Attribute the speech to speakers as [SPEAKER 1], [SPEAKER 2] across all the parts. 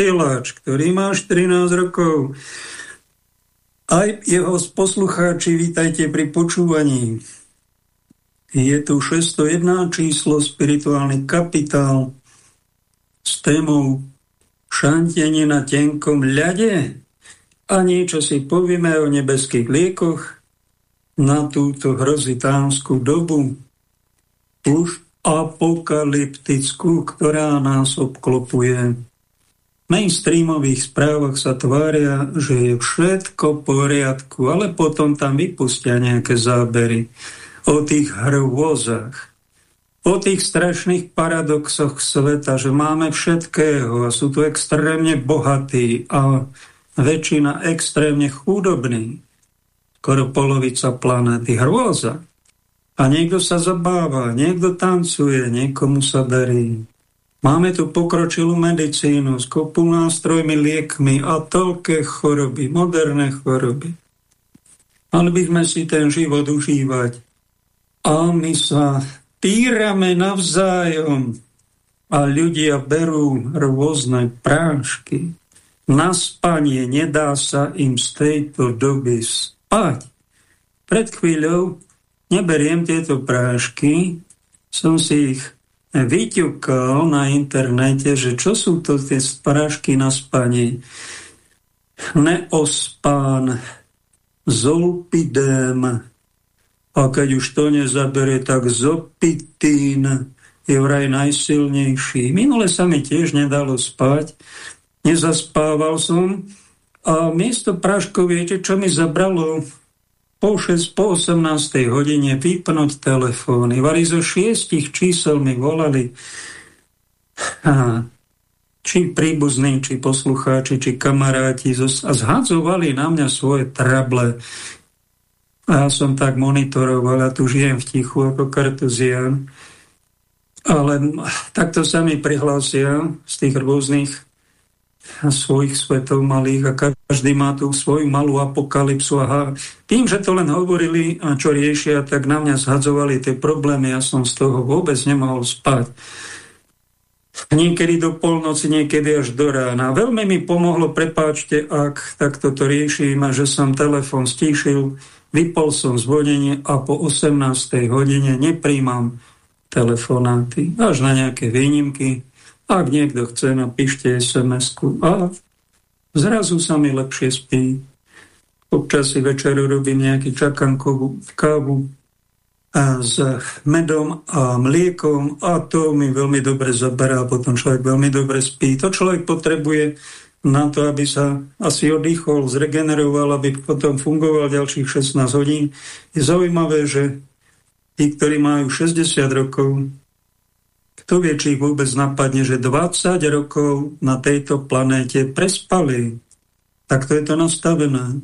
[SPEAKER 1] vysielač, ktorý má 14 rokov. Aj jeho poslucháči, vítajte pri počúvaní. Je tu 601 číslo Spirituálny kapitál s témou Šantenie na tenkom ľade a niečo si povieme o nebeských liekoch na túto hrozitánsku dobu. Už apokalyptickú, ktorá nás obklopuje. Mainstreamových správach sa tvária, že je všetko v poriadku, ale potom tam vypustia nejaké zábery o tých hrôzach, o tých strašných paradoxoch sveta, že máme všetkého a sú tu extrémne bohatí a väčšina extrémne chudobní. Skoro polovica planéty. Hrôza. A niekto sa zabáva, niekto tancuje, niekomu sa darí. Máme tu pokročilú medicínu s kopu nástrojmi, liekmi a toľké choroby, moderné choroby. Mali by sme si ten život užívať. A my sa týrame navzájom a ľudia berú rôzne prášky. Na spanie nedá sa im z tejto doby spať. Pred chvíľou neberiem tieto prášky, som si ich vyťukal na internete, že čo sú to tie prášky na spanie. Neospán, zolpidém, a keď už to nezabere, tak zopitín je vraj najsilnejší. Minule sa mi tiež nedalo spať, nezaspával som a miesto práškov, viete, čo mi zabralo po, 6, po 18. hodine vypnúť telefóny. Vali zo šiestich čísel mi volali a, či príbuzní, či poslucháči, či kamaráti a zhadzovali na mňa svoje trable. A ja som tak monitoroval, a tu žijem v tichu ako kartuzian. Ale takto sa mi prihlásia z tých rôznych svojich svetov malých a každý má tú svoju malú apokalypsu a tým, že to len hovorili a čo riešia, tak na mňa zhadzovali tie problémy, ja som z toho vôbec nemohol spať. Niekedy do polnoci, niekedy až do rána. Veľmi mi pomohlo, prepáčte, ak takto to riešim, že som telefon stíšil, vypol som zvonenie a po 18. hodine nepríjmam telefonáty. Až na nejaké výnimky, ak niekto chce, napíšte SMS-ku a zrazu sa mi lepšie spí. Občas si večeru robím nejaký čakankovú kávu s medom a mliekom a to mi veľmi dobre zaberá, potom človek veľmi dobre spí. To človek potrebuje na to, aby sa asi oddychol, zregeneroval, aby potom fungoval ďalších 16 hodín. Je zaujímavé, že tí, ktorí majú 60 rokov, kto vie, či ich vôbec napadne, že 20 rokov na tejto planéte prespali. Takto je to nastavené.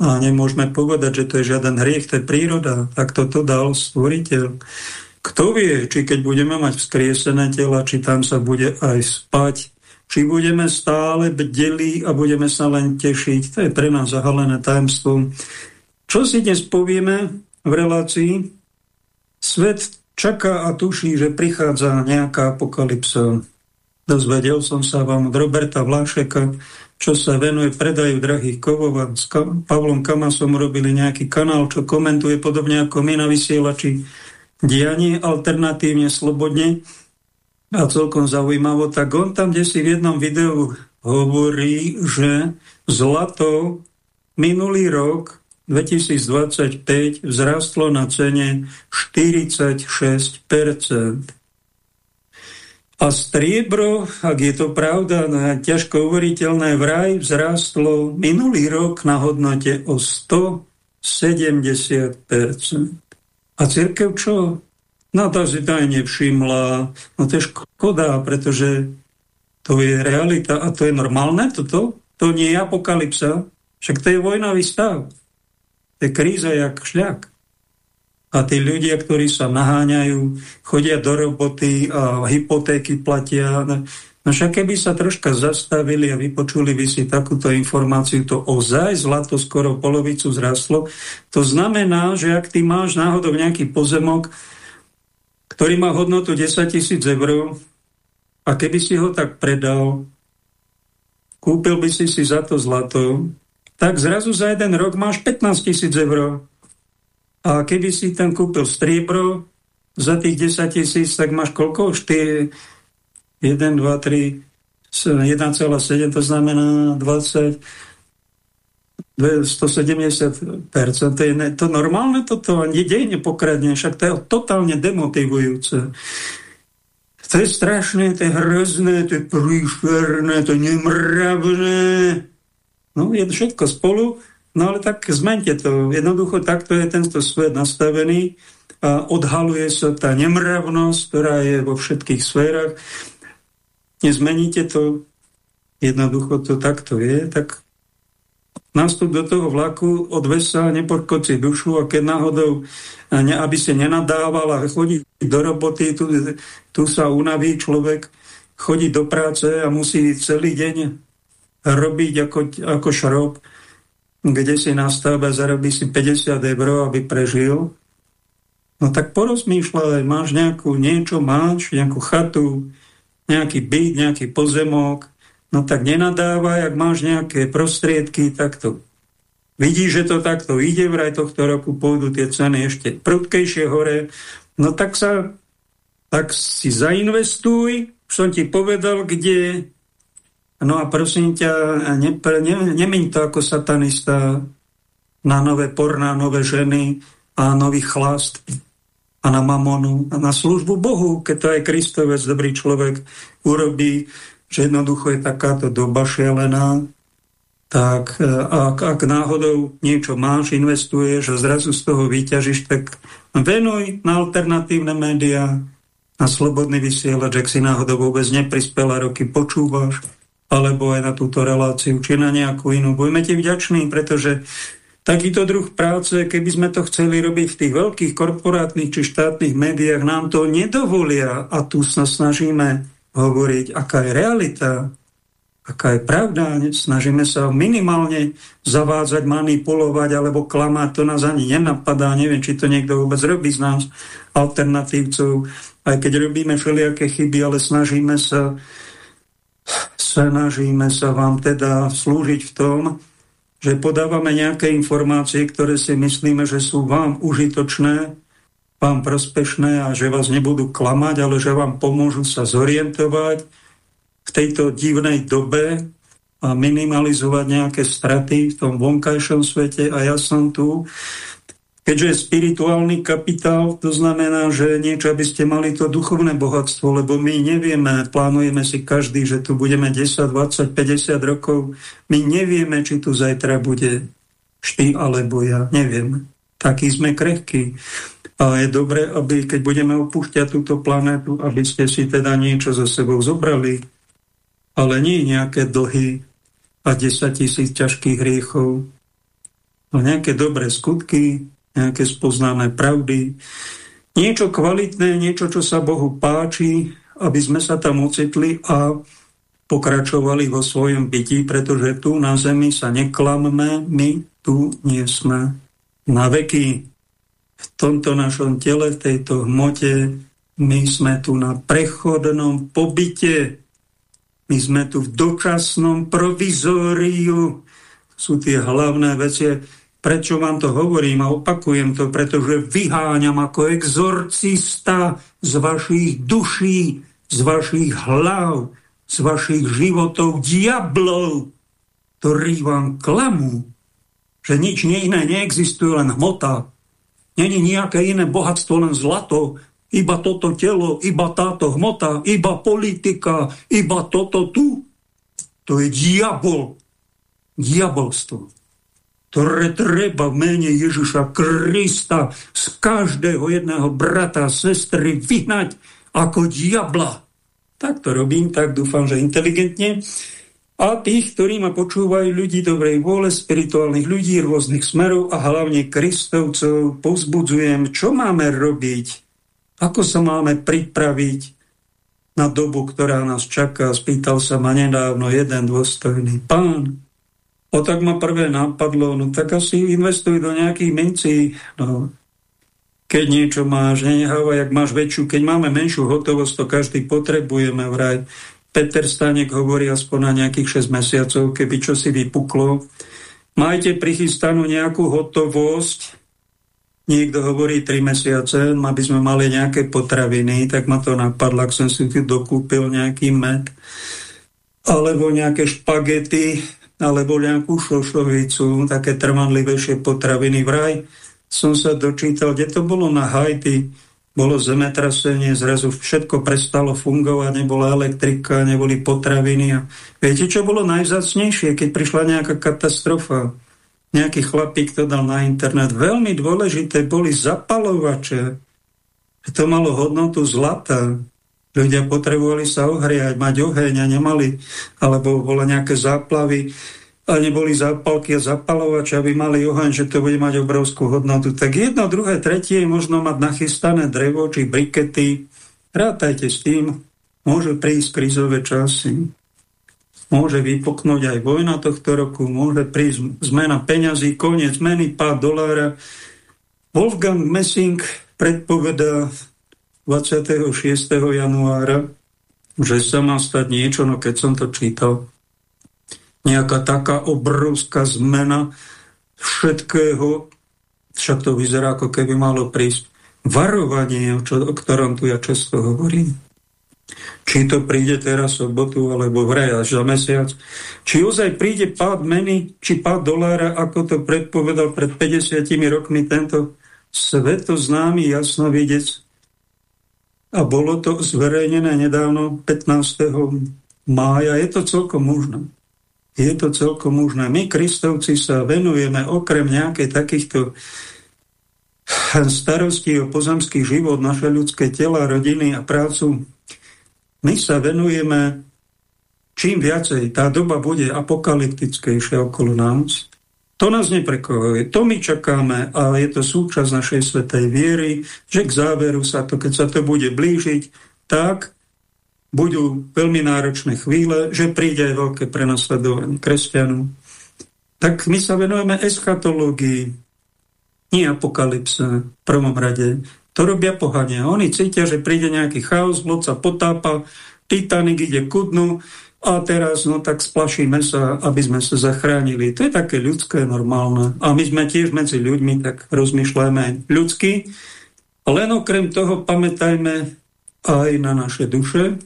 [SPEAKER 1] A nemôžeme povedať, že to je žiaden hriech, to je príroda. Tak toto dal stvoriteľ. Kto vie, či keď budeme mať vzkriesené tela, či tam sa bude aj spať, či budeme stále bdelí a budeme sa len tešiť. To je pre nás zahalené tajemstvo. Čo si dnes povieme v relácii? Svet čaká a tuší, že prichádza nejaká apokalypsa. Dozvedel som sa vám od Roberta Vlášeka, čo sa venuje predaju drahých kovov a s Pavlom Kamasom robili nejaký kanál, čo komentuje podobne ako my na vysielači dianie alternatívne, slobodne a celkom zaujímavo, tak on tam, kde si v jednom videu hovorí, že zlato minulý rok 2025 vzrastlo na cene 46% a striebro, ak je to pravda, na ťažko uveriteľné vraj, vzrastlo minulý rok na hodnote o 170 A církev čo? No to si to aj nevšimla. No to je škoda, pretože to je realita a to je normálne toto. To nie je apokalypsa, však to je vojnový stav. To je kríza jak šľak. A tí ľudia, ktorí sa naháňajú, chodia do roboty a hypotéky platia. No však keby sa troška zastavili a vypočuli by si takúto informáciu, to ozaj zlato skoro polovicu zrastlo. To znamená, že ak ty máš náhodou nejaký pozemok, ktorý má hodnotu 10 tisíc eur a keby si ho tak predal, kúpil by si si za to zlato, tak zrazu za jeden rok máš 15 tisíc eur. A keby si tam kúpil striebro za tých 10 tisíc, tak máš koľko? 4, 1, 2, 3, 1,7, to znamená 20, 170%. To je to normálne toto? Kde nepokradne? Však to je totálne demotivujúce. To je strašné, to je hrozné, to je príšerné, to je nemravné. No, je všetko spolu, no ale tak zmente to. Jednoducho takto je tento svet nastavený a odhaluje sa tá nemravnosť, ktorá je vo všetkých sférach. Nezmeníte to, jednoducho to takto je, tak nastup do toho vlaku, odvez sa, nepodkoci dušu a keď náhodou, aby si nenadával a chodí do roboty, tu, tu sa unaví človek, chodí do práce a musí celý deň robiť ako, ako šrob, kde si nastavbe zarobí si 50 eur, aby prežil. No tak porozmýšľaj, máš nejakú, niečo máš, nejakú chatu, nejaký byt, nejaký pozemok, No tak nenadávaj, ak máš nejaké prostriedky, tak to vidíš, že to takto ide, vraj tohto roku pôjdu tie ceny ešte prudkejšie hore, no tak sa tak si zainvestuj, som ti povedal, kde no a prosím ťa, ne, ne, nemeň to ako satanista na nové porná, nové ženy a nový chlast a na mamonu a na službu Bohu, keď to aj Kristovec, dobrý človek, urobí že jednoducho je takáto doba šialená, tak e, ak, ak náhodou niečo máš, investuješ a zrazu z toho vyťažiš, tak venuj na alternatívne médiá, na slobodný vysielač, ak si náhodou vôbec neprispela roky, počúvaš, alebo aj na túto reláciu, či na nejakú inú. Budeme ti vďační, pretože takýto druh práce, keby sme to chceli robiť v tých veľkých korporátnych či štátnych médiách, nám to nedovolia a tu sa snažíme hovoriť, aká je realita, aká je pravda. Snažíme sa minimálne zavádzať, manipulovať alebo klamať. To nás ani nenapadá. Neviem, či to niekto vôbec robí z nás, alternatívcov. Aj keď robíme všelijaké chyby, ale snažíme sa snažíme sa vám teda slúžiť v tom, že podávame nejaké informácie, ktoré si myslíme, že sú vám užitočné vám prospešné a že vás nebudú klamať, ale že vám pomôžu sa zorientovať v tejto divnej dobe a minimalizovať nejaké straty v tom vonkajšom svete. A ja som tu, keďže je spirituálny kapitál, to znamená, že niečo, aby ste mali to duchovné bohatstvo, lebo my nevieme, plánujeme si každý, že tu budeme 10, 20, 50 rokov, my nevieme, či tu zajtra bude šty alebo ja, neviem. Taký sme krehkí. A je dobré, aby keď budeme opúšťať túto planétu, aby ste si teda niečo so sebou zobrali, ale nie nejaké dlhy a 10 tisíc ťažkých hriechov, ale nejaké dobré skutky, nejaké spoznané pravdy, niečo kvalitné, niečo, čo sa Bohu páči, aby sme sa tam ocitli a pokračovali vo svojom byti, pretože tu na zemi sa neklamme, my tu nie sme na veky v tomto našom tele, v tejto hmote, my sme tu na prechodnom pobyte, my sme tu v dočasnom provizóriu. Sú tie hlavné veci. Prečo vám to hovorím a opakujem to? Pretože vyháňam ako exorcista z vašich duší, z vašich hlav, z vašich životov diablov, ktorí vám klamú, že nič iné neexistuje, len hmota, Není nejaké iné bohatstvo, len zlato, iba toto telo, iba táto hmota, iba politika, iba toto tu. To je diabol. Diabolstvo, ktoré treba v mene Ježiša Krista z každého jedného brata a sestry vyhnať ako diabla. Tak to robím, tak dúfam, že inteligentne a tých, ktorí ma počúvajú, ľudí dobrej vôle, spirituálnych ľudí rôznych smerov a hlavne kristovcov, povzbudzujem, čo máme robiť, ako sa máme pripraviť na dobu, ktorá nás čaká. Spýtal sa ma nedávno jeden dôstojný pán. O tak ma prvé napadlo, no tak asi investuj do nejakých mincí. No, keď niečo máš, nenehávaj, ak máš väčšiu, keď máme menšiu hotovosť, to každý potrebujeme vraj. Peter Stanek hovorí aspoň na nejakých 6 mesiacov, keby čo si vypuklo. Majte prichystanú nejakú hotovosť, niekto hovorí 3 mesiace, aby sme mali nejaké potraviny, tak ma to napadlo, ak som si tu dokúpil nejaký med, alebo nejaké špagety, alebo nejakú šošovicu, také trvanlivejšie potraviny. Vraj som sa dočítal, kde to bolo na Haiti, bolo zemetrasenie, zrazu všetko prestalo fungovať, nebola elektrika, neboli potraviny. A viete, čo bolo najvzácnejšie, keď prišla nejaká katastrofa? Nejaký chlapík to dal na internet. Veľmi dôležité boli zapalovače. To malo hodnotu zlata. Ľudia potrebovali sa ohriať, mať oheň a nemali, alebo bolo nejaké záplavy a neboli zápalky a zapalovače, aby mali oheň, že to bude mať obrovskú hodnotu. Tak jedno, druhé, tretie možno mať nachystané drevo či brikety. Rátajte s tým, môže prísť krizové časy. Môže vypoknúť aj vojna tohto roku, môže prísť zmena peňazí, koniec meny, pád dolára. Wolfgang Messing predpovedá 26. januára, že sa má stať niečo, no keď som to čítal, nejaká taká obrovská zmena všetkého, však to vyzerá, ako keby malo prísť varovanie, o, čo, o ktorom tu ja často hovorím. Či to príde teraz sobotu, alebo vraj až za mesiac. Či ozaj príde pád meny, či pád dolára, ako to predpovedal pred 50 rokmi tento svetoznámy jasnovidec. A bolo to zverejnené nedávno 15. mája. Je to celkom možné je to celkom možné. My, kristovci, sa venujeme okrem nejakej takýchto starostí o pozemský život, naše ľudské tela, rodiny a prácu, my sa venujeme čím viacej tá doba bude apokalyptickejšia okolo nás, to nás neprekovuje. To my čakáme a je to súčasť našej svetej viery, že k záveru sa to, keď sa to bude blížiť, tak budú veľmi náročné chvíle, že príde aj veľké prenasledovanie kresťanov. Tak my sa venujeme eschatológii, nie apokalypse v prvom rade. To robia pohania. Oni cítia, že príde nejaký chaos, loď sa potápa, Titanic ide ku dnu a teraz no tak splašíme sa, aby sme sa zachránili. To je také ľudské, normálne. A my sme tiež medzi ľuďmi, tak rozmýšľame ľudsky. Len okrem toho pamätajme aj na naše duše,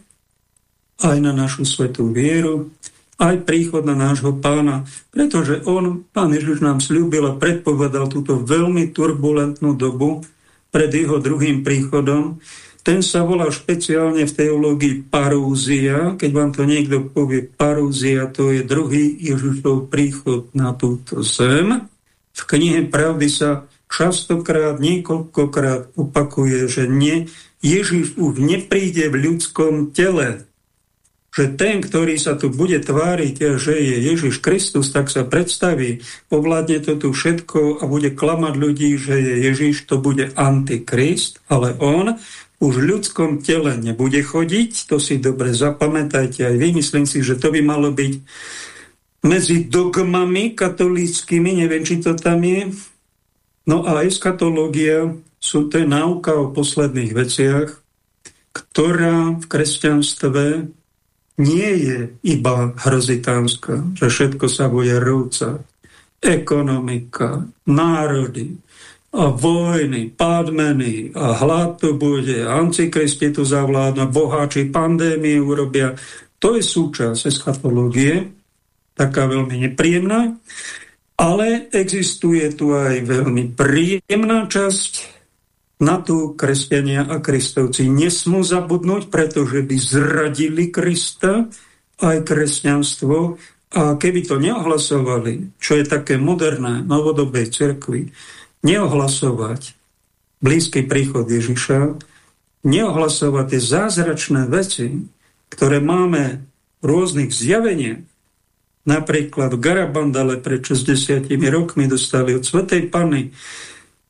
[SPEAKER 1] aj na našu svetú vieru, aj príchod na nášho pána, pretože on, pán Ježiš nám slúbil a predpovedal túto veľmi turbulentnú dobu pred jeho druhým príchodom. Ten sa volá špeciálne v teológii parúzia. Keď vám to niekto povie parúzia, to je druhý Ježišov príchod na túto zem. V knihe Pravdy sa častokrát, niekoľkokrát opakuje, že nie, Ježiš už nepríde v ľudskom tele, že ten, ktorý sa tu bude tváriť, že je Ježiš Kristus, tak sa predstaví, ovládne to tu všetko a bude klamať ľudí, že je Ježiš, to bude antikrist, ale on už v ľudskom tele nebude chodiť, to si dobre zapamätajte aj vy, myslím si, že to by malo byť medzi dogmami katolíckými, neviem, či to tam je. No a eskatológia sú to náuka o posledných veciach, ktorá v kresťanstve nie je iba hrozitánska, že všetko sa bude rúcať. Ekonomika, národy, vojny, pádmeny hlad tu bude, antikristi tu zavládnu, boháči pandémie urobia. To je súčasť eschatológie, taká veľmi nepríjemná, ale existuje tu aj veľmi príjemná časť, na tú kresťania a kristovci nesmú zabudnúť, pretože by zradili Krista aj kresťanstvo a keby to neohlasovali, čo je také moderné, novodobej cirkvi, neohlasovať blízky príchod Ježiša, neohlasovať tie zázračné veci, ktoré máme v rôznych zjaveniach, napríklad v Garabandale pred 60 rokmi dostali od Svetej Panny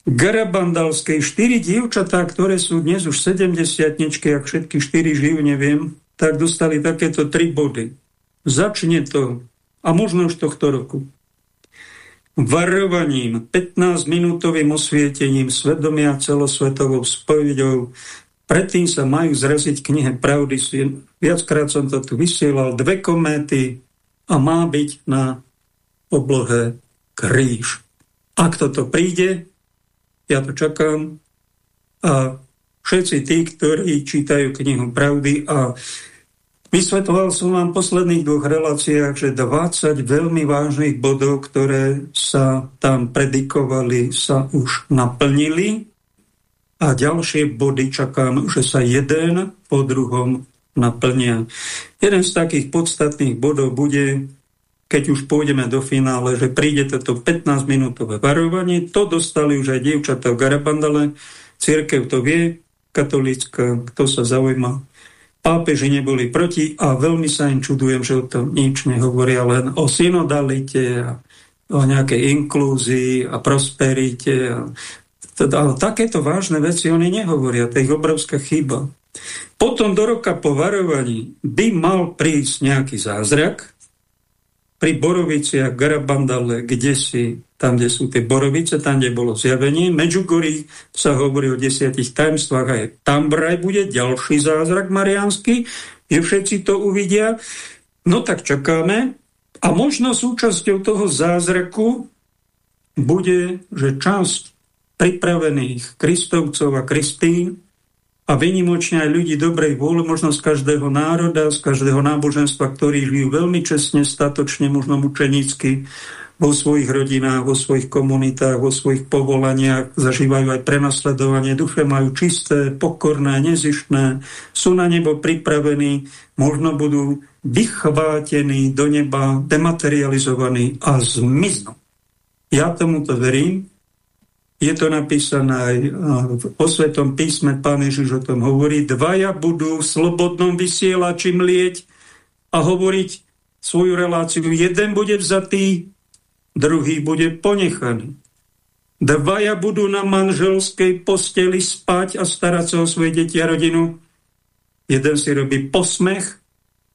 [SPEAKER 1] Garabandalskej štyri dievčatá, ktoré sú dnes už 70 ak všetky štyri žijú, neviem, tak dostali takéto tri body. Začne to, a možno už tohto roku. Varovaním, 15-minútovým osvietením svedomia celosvetovou spovedou. Predtým sa majú zraziť knihe pravdy. Viackrát som to tu vysielal. Dve kométy a má byť na oblohe kríž. Ak toto príde, ja to čakám a všetci tí, ktorí čítajú knihu pravdy a Vysvetoval som vám v posledných dvoch reláciách, že 20 veľmi vážnych bodov, ktoré sa tam predikovali, sa už naplnili a ďalšie body čakám, že sa jeden po druhom naplnia. Jeden z takých podstatných bodov bude, keď už pôjdeme do finále, že príde toto 15-minútové varovanie. To dostali už aj dievčatá v Garabandale. Církev to vie, katolícka, kto sa zaujíma pápeži neboli proti a veľmi sa im čudujem, že o tom nič nehovoria, len o synodalite a o nejakej inklúzii a prosperite. A teda, ale takéto vážne veci oni nehovoria, to je ich obrovská chyba. Potom do roka po varovaní by mal prísť nejaký zázrak, pri Boroviciach, Garabandale, kde si, tam, kde sú tie Borovice, tam, kde bolo zjavenie. Medžugorí sa hovorí o desiatich tajemstvách, aj tam vraj bude ďalší zázrak mariánsky, že všetci to uvidia. No tak čakáme. A možno súčasťou toho zázraku bude, že časť pripravených Kristovcov a Kristín a vynimočne aj ľudí dobrej vôle, možno z každého národa, z každého náboženstva, ktorí žijú veľmi čestne, statočne, možno mučenicky, vo svojich rodinách, vo svojich komunitách, vo svojich povolaniach, zažívajú aj prenasledovanie, duše majú čisté, pokorné, nezištné, sú na nebo pripravení, možno budú vychvátení do neba, dematerializovaní a zmiznú. Ja tomuto verím, je to napísané aj o Svetom písme, pán Ježiš o tom hovorí, dvaja budú v slobodnom vysielači mlieť a hovoriť svoju reláciu. Jeden bude vzatý, druhý bude ponechaný. Dvaja budú na manželskej posteli spať a starať sa o svoje deti a rodinu. Jeden si robí posmech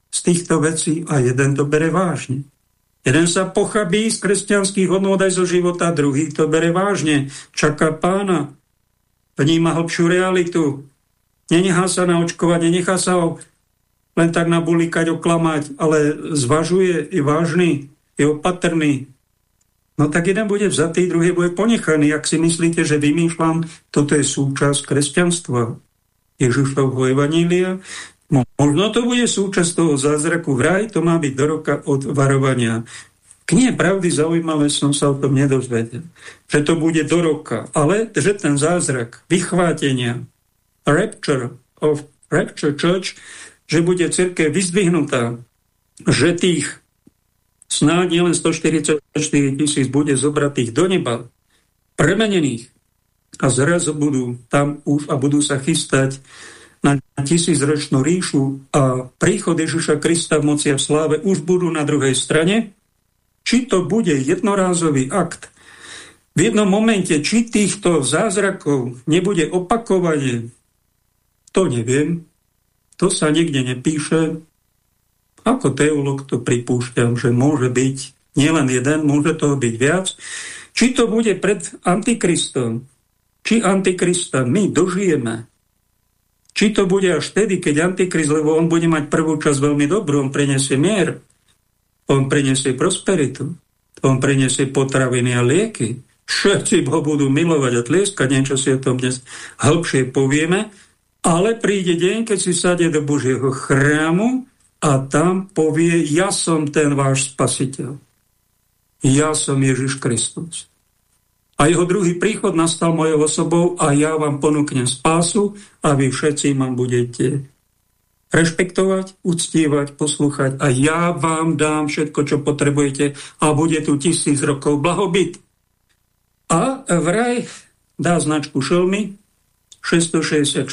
[SPEAKER 1] z týchto vecí a jeden to bere vážne. Jeden sa pochabí z kresťanských hodnôt aj zo života, druhý to bere vážne, čaká pána, vníma hlbšiu realitu, nenechá sa naočkovať, nenechá sa ho len tak nabulikať, oklamať, ale zvažuje, je vážny, je opatrný. No tak jeden bude vzatý, druhý bude ponechaný. Ak si myslíte, že vymýšľam, toto je súčasť kresťanstva. Ježišovho evanília, Možno to bude súčasť toho zázraku. Vraj to má byť do roka od varovania. Knie pravdy zaujímavé som sa o tom nedozvedel. Že to bude do roka. Ale že ten zázrak vychvátenia, rapture of rapture church, že bude církev vyzdvihnutá, že tých snáď nielen 144 tisíc bude zobratých do neba, premenených a zrazu budú tam už a budú sa chystať na tisícročnú ríšu a príchod Ježiša Krista v moci a v sláve už budú na druhej strane, či to bude jednorázový akt, v jednom momente, či týchto zázrakov nebude opakovanie, to neviem, to sa nikde nepíše. Ako teolog to pripúšťam, že môže byť nielen jeden, môže toho byť viac. Či to bude pred Antikristom, či Antikrista my dožijeme, či to bude až vtedy, keď Antikrist, lebo on bude mať prvú časť veľmi dobrú, on prinesie mier, on prinesie prosperitu, on prinesie potraviny a lieky. Všetci ho budú milovať a tlieskať, niečo si o tom dnes hĺbšie povieme, ale príde deň, keď si sadie do Božieho chrámu a tam povie, ja som ten váš spasiteľ. Ja som Ježiš Kristus a jeho druhý príchod nastal mojou osobou a ja vám ponúknem spásu a vy všetci ma budete rešpektovať, uctievať, poslúchať a ja vám dám všetko, čo potrebujete a bude tu tisíc rokov blahobyt. A vraj dá značku šelmy 666,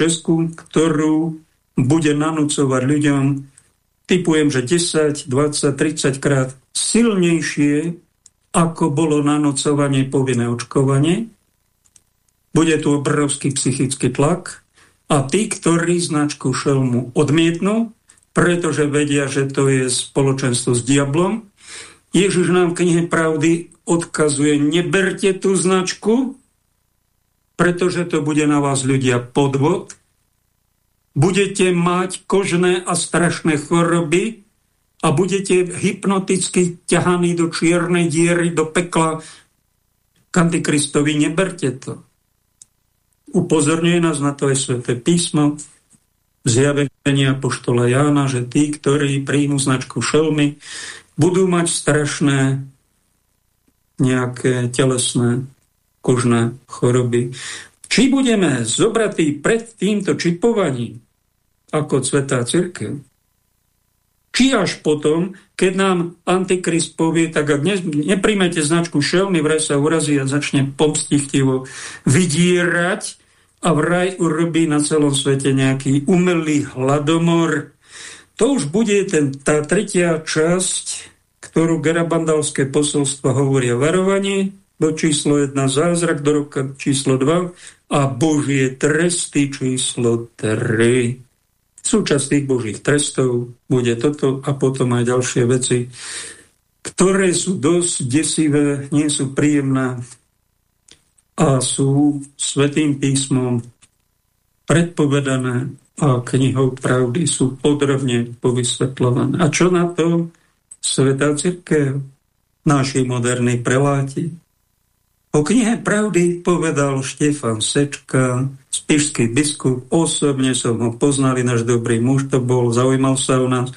[SPEAKER 1] ktorú bude nanúcovať ľuďom, typujem, že 10, 20, 30 krát silnejšie ako bolo nanocovanie povinné očkovanie. Bude tu obrovský psychický tlak a tí, ktorí značku šelmu odmietnú, pretože vedia, že to je spoločenstvo s diablom, Ježiš nám v knihe pravdy odkazuje, neberte tú značku, pretože to bude na vás ľudia podvod, budete mať kožné a strašné choroby a budete hypnoticky ťahaní do čiernej diery, do pekla. Kantikristovi neberte to. Upozorňuje nás na to aj Sveté písmo, zjavenia poštola Jána, že tí, ktorí príjmu značku šelmy, budú mať strašné nejaké telesné kožné choroby. Či budeme zobratí pred týmto čipovaním, ako Svetá Církev. Či až potom, keď nám Antikrist povie, tak ak ne, nepríjmete značku šelmy, vraj sa urazí a začne pomstichtivo vydírať a vraj urobí na celom svete nejaký umelý hladomor. To už bude ten, tá tretia časť, ktorú Garabandalské posolstvo hovorí o varovaní, do číslo 1 zázrak, do roka číslo 2 a Božie tresty číslo 3. Súčasť tých Božích trestov bude toto a potom aj ďalšie veci, ktoré sú dosť desivé, nie sú príjemné a sú svetým písmom predpovedané a knihou pravdy sú podrobne povysvetľované. A čo na to Svetá Církev, naši moderní preláti? O knihe pravdy povedal Štefan Sečka, spišský biskup, osobne som ho poznali, náš dobrý muž to bol, zaujímal sa o nás.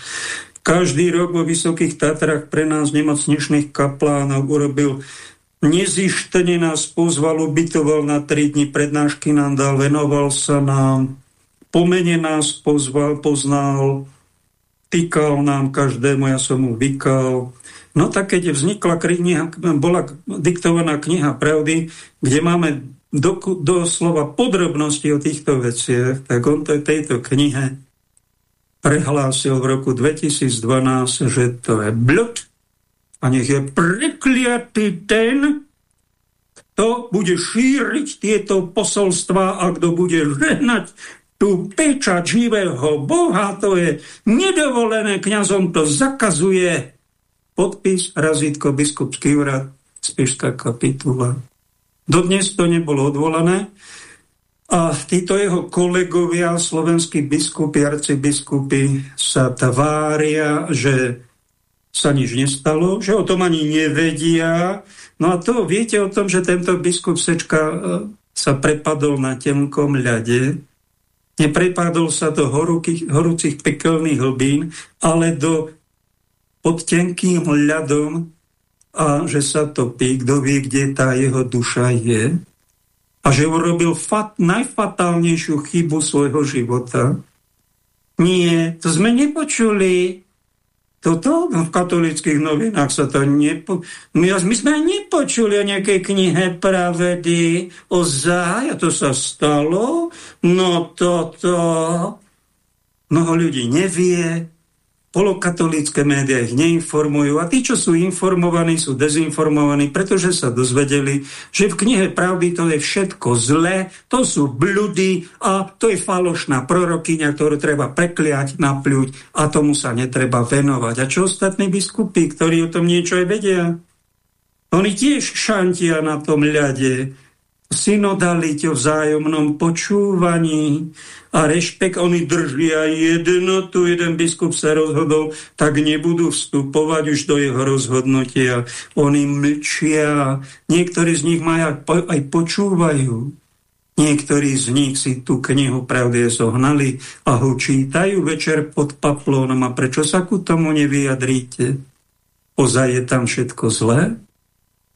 [SPEAKER 1] Každý rok vo Vysokých Tatrách pre nás nemocničných kaplánov urobil nezištene nás pozval, ubytoval na tri dni prednášky nám dal, venoval sa nám, pomene nás pozval, poznal, týkal nám každému, ja som mu vykal, No tak keď vznikla kniha, bola diktovaná kniha pravdy, kde máme do, doslova podrobnosti o týchto veciach, tak on to tejto knihe prehlásil v roku 2012, že to je blud a nech je prekliatý ten, kto bude šíriť tieto posolstva a kto bude žehnať tú pečať živého Boha, to je nedovolené, kňazom to zakazuje podpis, razítko, biskupský úrad, Spišská kapitula. Dodnes to nebolo odvolané a títo jeho kolegovia, slovenskí biskupy, arcibiskupy sa tvária, že sa nič nestalo, že o tom ani nevedia. No a to viete o tom, že tento biskup Sečka e, sa prepadol na tenkom ľade, neprepadol sa do horúcich, horúcich pekelných hlbín, ale do pod tenkým ľadom a že sa topí, kto vie, kde tá jeho duša je a že urobil fat, najfatálnejšiu chybu svojho života. Nie, to sme nepočuli. Toto v katolických novinách sa to nepo... My, my sme nepočuli o nejakej knihe pravedy o záj, a to sa stalo. No toto... Mnoho ľudí nevie, polokatolícke médiá ich neinformujú a tí, čo sú informovaní, sú dezinformovaní, pretože sa dozvedeli, že v knihe pravdy to je všetko zlé, to sú bludy a to je falošná prorokyňa, ktorú treba prekliať, napľuť a tomu sa netreba venovať. A čo ostatní biskupy, ktorí o tom niečo aj vedia? Oni tiež šantia na tom ľade, synodalite, vzájomnom počúvaní, a rešpekt, oni držia jednotu, jeden biskup sa rozhodol, tak nebudú vstupovať už do jeho rozhodnutia. Oni mlčia, niektorí z nich majú, aj počúvajú. Niektorí z nich si tú knihu pravdy zohnali a ho čítajú večer pod paplónom. A prečo sa ku tomu nevyjadríte? Ozaj je tam všetko zlé?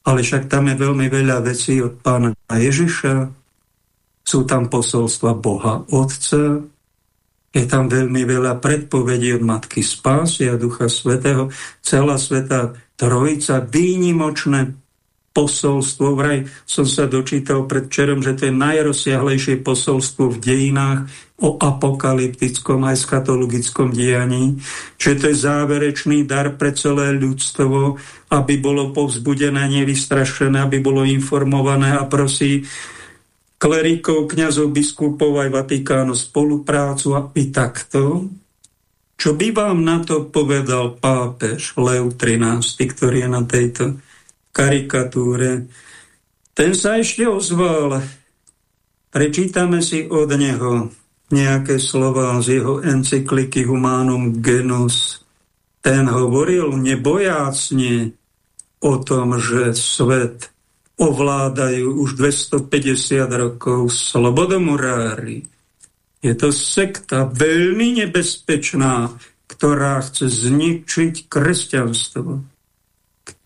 [SPEAKER 1] Ale však tam je veľmi veľa vecí od pána Ježiša, sú tam posolstva Boha Otca, je tam veľmi veľa predpovedí od Matky Spásy a Ducha Svetého, celá Sveta Trojica, výnimočné posolstvo. Vraj som sa dočítal predčerom, že to je najrozsiahlejšie posolstvo v dejinách o apokalyptickom aj skatologickom dianí, že to je záverečný dar pre celé ľudstvo, aby bolo povzbudené, nevystrašené, aby bolo informované a prosí klerikov, kňazov, biskupov aj Vatikánu spoluprácu, aby takto Čo by vám na to povedal pápež Lev XIII, ktorý je na tejto karikatúre? Ten sa ešte ozval. Prečítame si od neho nejaké slova z jeho encykliky Humanum Genus. Ten hovoril nebojácne o tom, že svet ovládajú už 250 rokov slobodomurári. Je to sekta veľmi nebezpečná, ktorá chce zničiť kresťanstvo,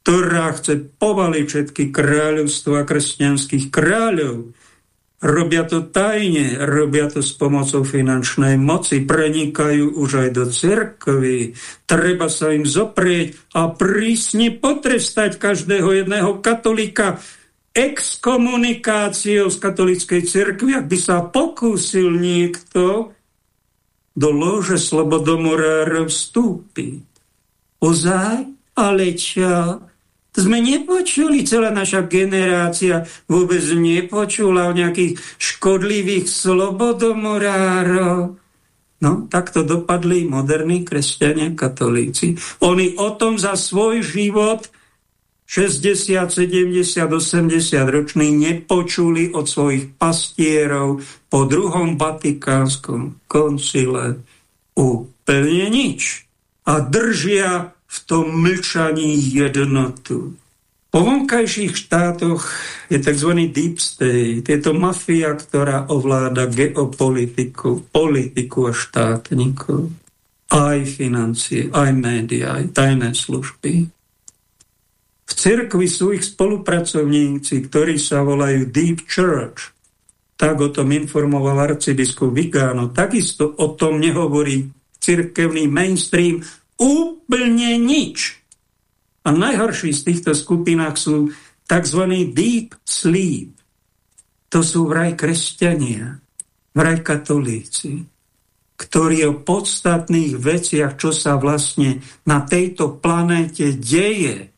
[SPEAKER 1] ktorá chce povaliť všetky kráľovstva kresťanských kráľov, Robia to tajne, robia to s pomocou finančnej moci, prenikajú už aj do cirkvy. Treba sa im zoprieť a prísne potrestať každého jedného katolika exkomunikáciou z katolíckej cirkvi, ak by sa pokúsil niekto do lože slobodomorárov vstúpiť. Ozaj? Ale čo? Sme nepočuli, celá naša generácia vôbec nepočula o nejakých škodlivých slobodomorárov. No, takto dopadli moderní kresťania katolíci. Oni o tom za svoj život 60, 70, 80 roční nepočuli od svojich pastierov po druhom vatikánskom koncile úplne nič. A držia v tom mlčaní jednotu. Po vonkajších štátoch je tzv. deep state. Je to mafia, ktorá ovláda geopolitiku, politiku a štátnikov. Aj financie, aj médiá, aj tajné služby. V cirkvi sú ich spolupracovníci, ktorí sa volajú Deep Church. Tak o tom informoval arcibiskup Vigano. Takisto o tom nehovorí cirkevný mainstream, úplne nič. A najhorší z týchto skupinách sú tzv. deep sleep. To sú vraj kresťania, vraj katolíci, ktorí o podstatných veciach, čo sa vlastne na tejto planéte deje,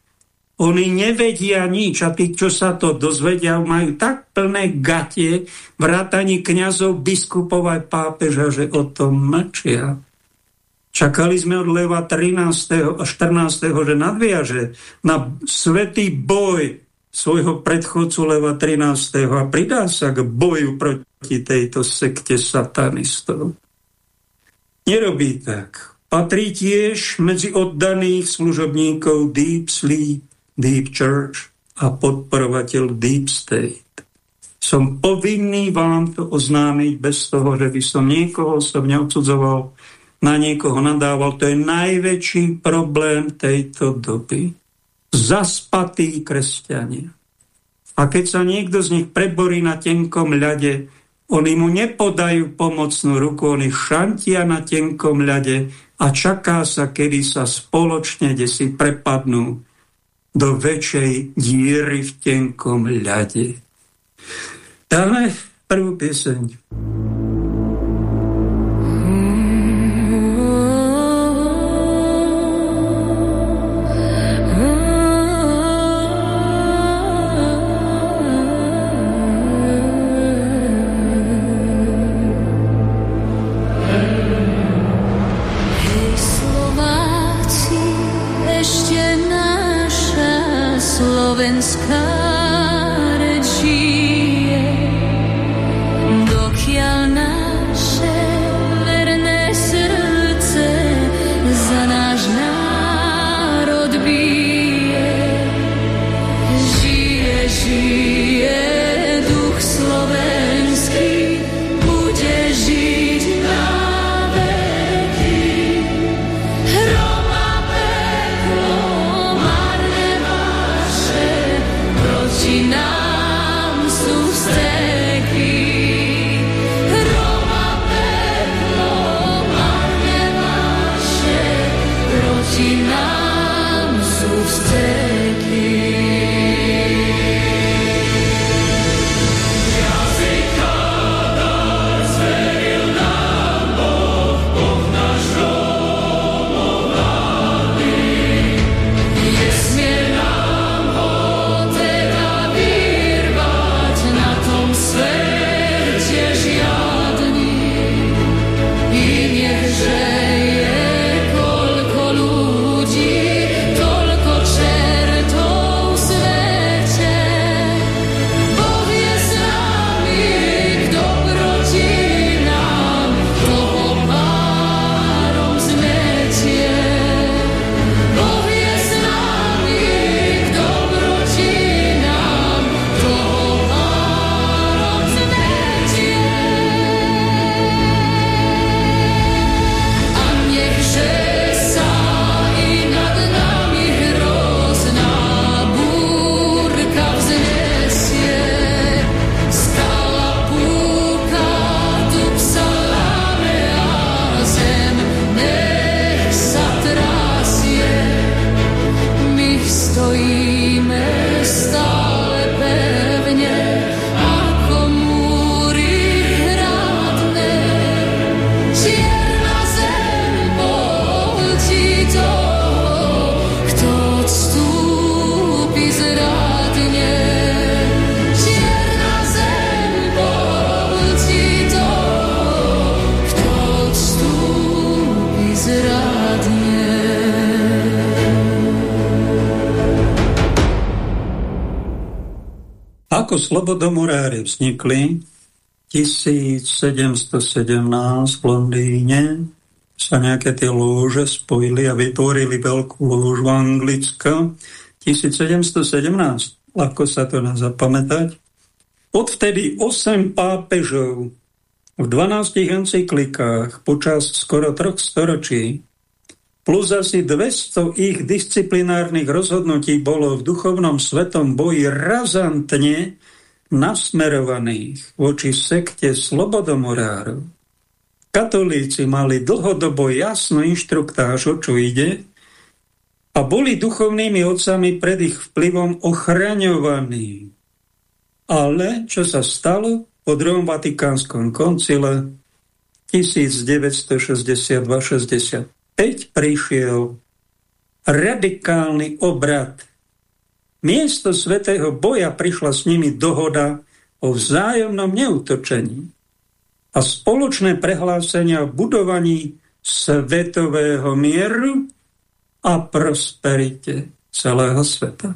[SPEAKER 1] oni nevedia nič a tí, čo sa to dozvedia, majú tak plné gatie, vrátanie kňazov, biskupov aj pápeža, že o tom mlčia. Čakali sme od Leva 13. a 14. že nadviaže na svetý boj svojho predchodcu Leva 13. a pridá sa k boju proti tejto sekte satanistov. Nerobí tak. Patrí tiež medzi oddaných služobníkov Deep Sleep, Deep Church a podporovateľ Deep State. Som povinný vám to oznámiť bez toho, že by som niekoho osobne odsudzoval na niekoho nadával. To je najväčší problém tejto doby. Zaspatí kresťania. A keď sa niekto z nich preborí na tenkom ľade, oni mu nepodajú pomocnú ruku, oni šantia na tenkom ľade a čaká sa, kedy sa spoločne, kde si prepadnú do väčšej diery v tenkom ľade. Dáme prvú pieseň. Ako slobodomurári vznikli 1717 v Londýne, sa nejaké tie lúže spojili a vytvorili veľkú lúžu Anglicka. 1717, ľahko sa to dá zapamätať. Odvtedy 8 pápežov v 12 encyklikách počas skoro troch storočí plus asi 200 ich disciplinárnych rozhodnutí bolo v duchovnom svetom boji razantne nasmerovaných voči sekte slobodomorárov. Katolíci mali dlhodobo jasnú inštruktáž, o čo ide, a boli duchovnými otcami pred ich vplyvom ochraňovaní. Ale čo sa stalo po druhom Vatikánskom koncile 1962-65 prišiel radikálny obrad. Miesto svetého boja prišla s nimi dohoda o vzájomnom neutočení a spoločné prehlásenia o budovaní svetového mieru a prosperite celého sveta.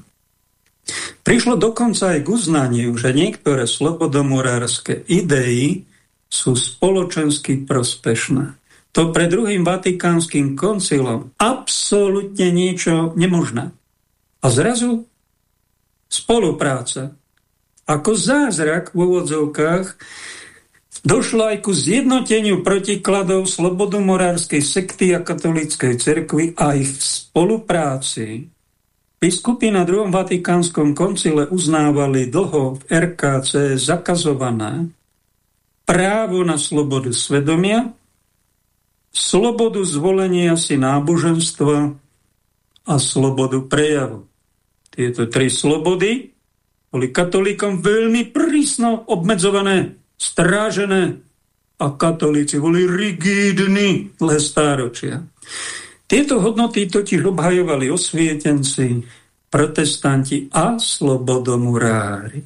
[SPEAKER 1] Prišlo dokonca aj k uznaniu, že niektoré slobodomurárske idei sú spoločensky prospešné to pred druhým vatikánskym koncilom absolútne niečo nemožné. A zrazu spolupráca. Ako zázrak v úvodzovkách došlo aj ku zjednoteniu protikladov slobodomorárskej sekty a katolíckej cerkvy a ich spolupráci. Biskupy na druhom vatikánskom koncile uznávali dlho v RKC zakazované právo na slobodu svedomia, slobodu zvolenia si náboženstva a slobodu prejavu. Tieto tri slobody boli katolíkom veľmi prísno obmedzované, strážené a katolíci boli rigidní dlhé stáročia. Tieto hodnoty totiž obhajovali osvietenci, protestanti a slobodomurári.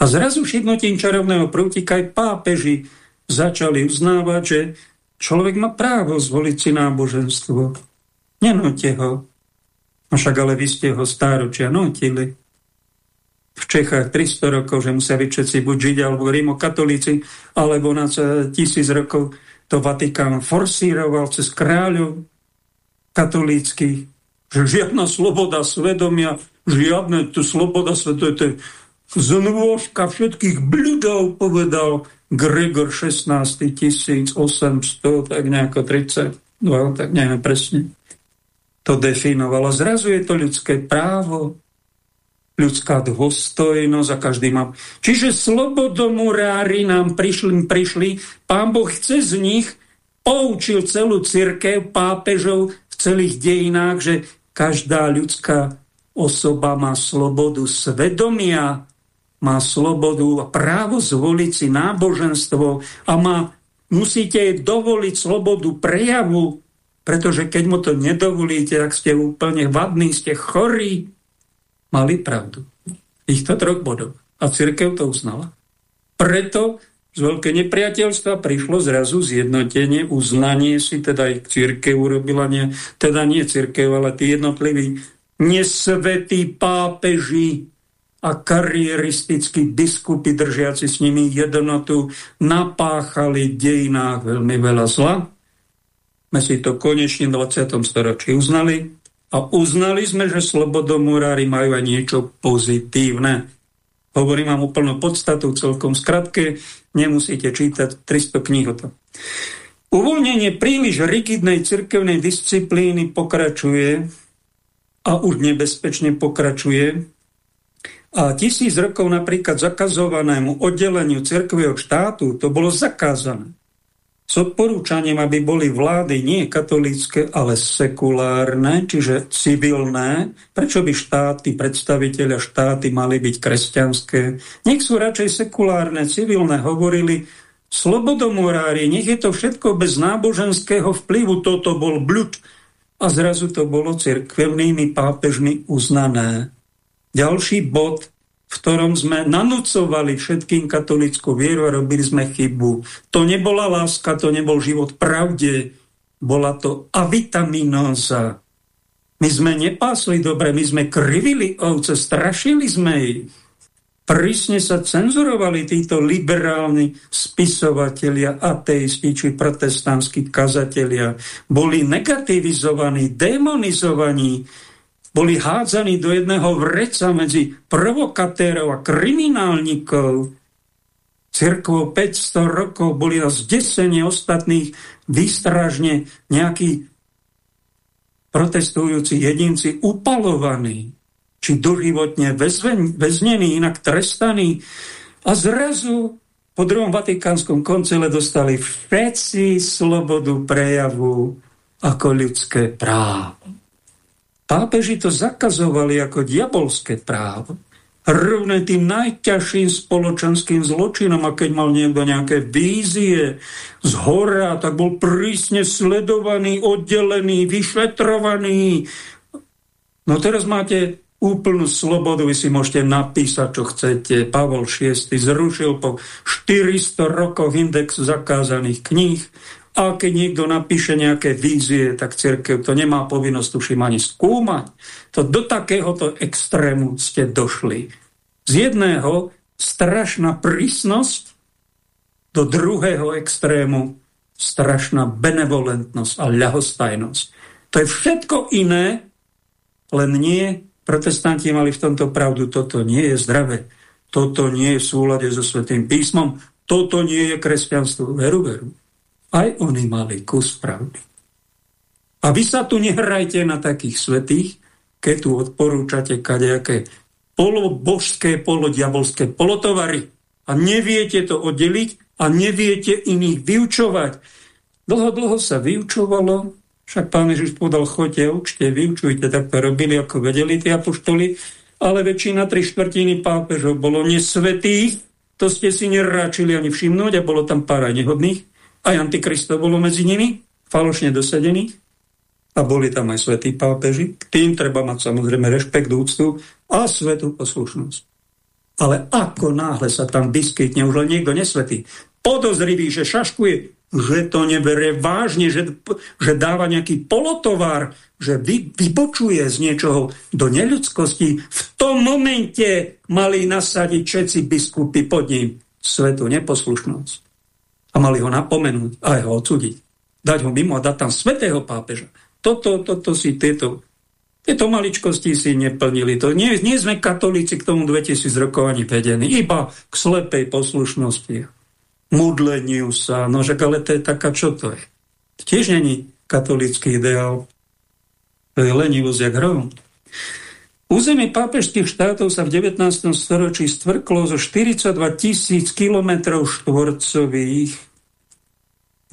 [SPEAKER 1] A zrazu všimnutím čarovného prútika aj pápeži začali uznávať, že Človek má právo zvoliť si náboženstvo. Nenote ho. No však ale vy ste ho stáročia notili. V Čechách 300 rokov, že musia byť všetci buď židia alebo rímokatolíci, alebo na tisíc rokov to Vatikán forsíroval cez kráľov katolíckých, že žiadna sloboda svedomia, žiadne tu sloboda svedomia, to je znôžka všetkých bludov, povedal Gregor 16 1800, tak nejako 30, no, tak neviem presne, to definovalo. Zrazu je to ľudské právo, ľudská dôstojnosť a každý má... Čiže slobodomurári nám prišli, prišli, pán Boh chce z nich, poučil celú církev pápežov v celých dejinách, že každá ľudská osoba má slobodu svedomia, má slobodu a právo zvoliť si náboženstvo a má, musíte dovoliť slobodu prejavu, pretože keď mu to nedovolíte, ak ste úplne vadní, ste chorí, mali pravdu. Ich to troch bodov. A církev to uznala. Preto z veľké nepriateľstva prišlo zrazu zjednotenie, uznanie si, teda ich církev urobila, nie, teda nie církev, ale tí jednotliví nesvetí pápeži, a karieristickí biskupy držiaci s nimi jednotu napáchali dejinách veľmi veľa zla. My si to konečne v 20. storočí uznali a uznali sme, že slobodomurári majú aj niečo pozitívne. Hovorím vám úplnú podstatu, celkom skratke, nemusíte čítať 300 kníh o tom. Uvoľnenie príliš rigidnej cirkevnej disciplíny pokračuje a už nebezpečne pokračuje a tisíc rokov napríklad zakazovanému oddeleniu cirkvi štátu, to bolo zakázané. S odporúčaním, aby boli vlády nie katolícke, ale sekulárne, čiže civilné. Prečo by štáty, predstaviteľa štáty mali byť kresťanské? Nech sú radšej sekulárne, civilné, hovorili slobodomurári, nech je to všetko bez náboženského vplyvu, toto bol blud. A zrazu to bolo cirkevnými pápežmi uznané. Ďalší bod, v ktorom sme nanúcovali všetkým katolickú vieru a robili sme chybu. To nebola láska, to nebol život pravde, bola to avitaminóza. My sme nepásli dobre, my sme krivili ovce, strašili sme ich. Prísne sa cenzurovali títo liberálni spisovatelia, ateisti či protestantskí kazatelia. Boli negativizovaní, demonizovaní, boli hádzaní do jedného vreca medzi provokatérov a kriminálnikov. Cirkvo 500 rokov boli na zdesenie ostatných výstražne nejakí protestujúci jedinci upalovaní či doživotne väznený, inak trestaný. A zrazu po druhom vatikánskom koncile dostali všetci slobodu prejavu ako ľudské právo. Pápeži to zakazovali ako diabolské právo. Rovné tým najťažším spoločenským zločinom a keď mal niekto nejaké vízie z hora, tak bol prísne sledovaný, oddelený, vyšetrovaný. No teraz máte úplnú slobodu, vy si môžete napísať, čo chcete. Pavol VI zrušil po 400 rokoch index zakázaných kníh a keď niekto napíše nejaké vízie, tak církev to nemá povinnosť tuším ani skúmať. To do takéhoto extrému ste došli. Z jedného strašná prísnosť, do druhého extrému strašná benevolentnosť a ľahostajnosť. To je všetko iné, len nie Protestanti mali v tomto pravdu, toto nie je zdravé, toto nie je v súlade so Svetým písmom, toto nie je kresťanstvo, veru, veru. Aj oni mali kus pravdy. A vy sa tu nehrajte na takých svetých, keď tu odporúčate kadejaké polobožské, polodiabolské polotovary a neviete to oddeliť a neviete iných vyučovať. Dlho, dlho sa vyučovalo, však pán Ježiš povedal, choďte, učte, vyučujte, tak to robili, ako vedeli tí apoštoli, ale väčšina tri štvrtiny pápežov bolo nesvetých, to ste si neráčili ani všimnúť a bolo tam pár nehodných. Aj antikristov bolo medzi nimi, falošne dosadených. A boli tam aj svetí pápeži. K tým treba mať samozrejme rešpekt, úctu a svetú poslušnosť. Ale ako náhle sa tam vyskytne už len niekto nesvetý, podozrivý, že šaškuje, že to nebere vážne, že, že dáva nejaký polotovar, že vy, vybočuje z niečoho do neľudskosti, v tom momente mali nasadiť všetci biskupy pod ním svetu neposlušnosť. A mali ho napomenúť a ho odsúdiť. Dať ho mimo a dať tam svetého pápeža. Toto, toto si tieto, tieto maličkosti si neplnili. To nie, nie sme katolíci k tomu 2000 rokov ani vedení. Iba k slepej poslušnosti modleniu sa. No však ale to je taká, čo to je? Tiež není katolícky ideál. To je lenivosť jak hrom. Územie pápežských štátov sa v 19. storočí stvrklo zo 42 tisíc kilometrov štvorcových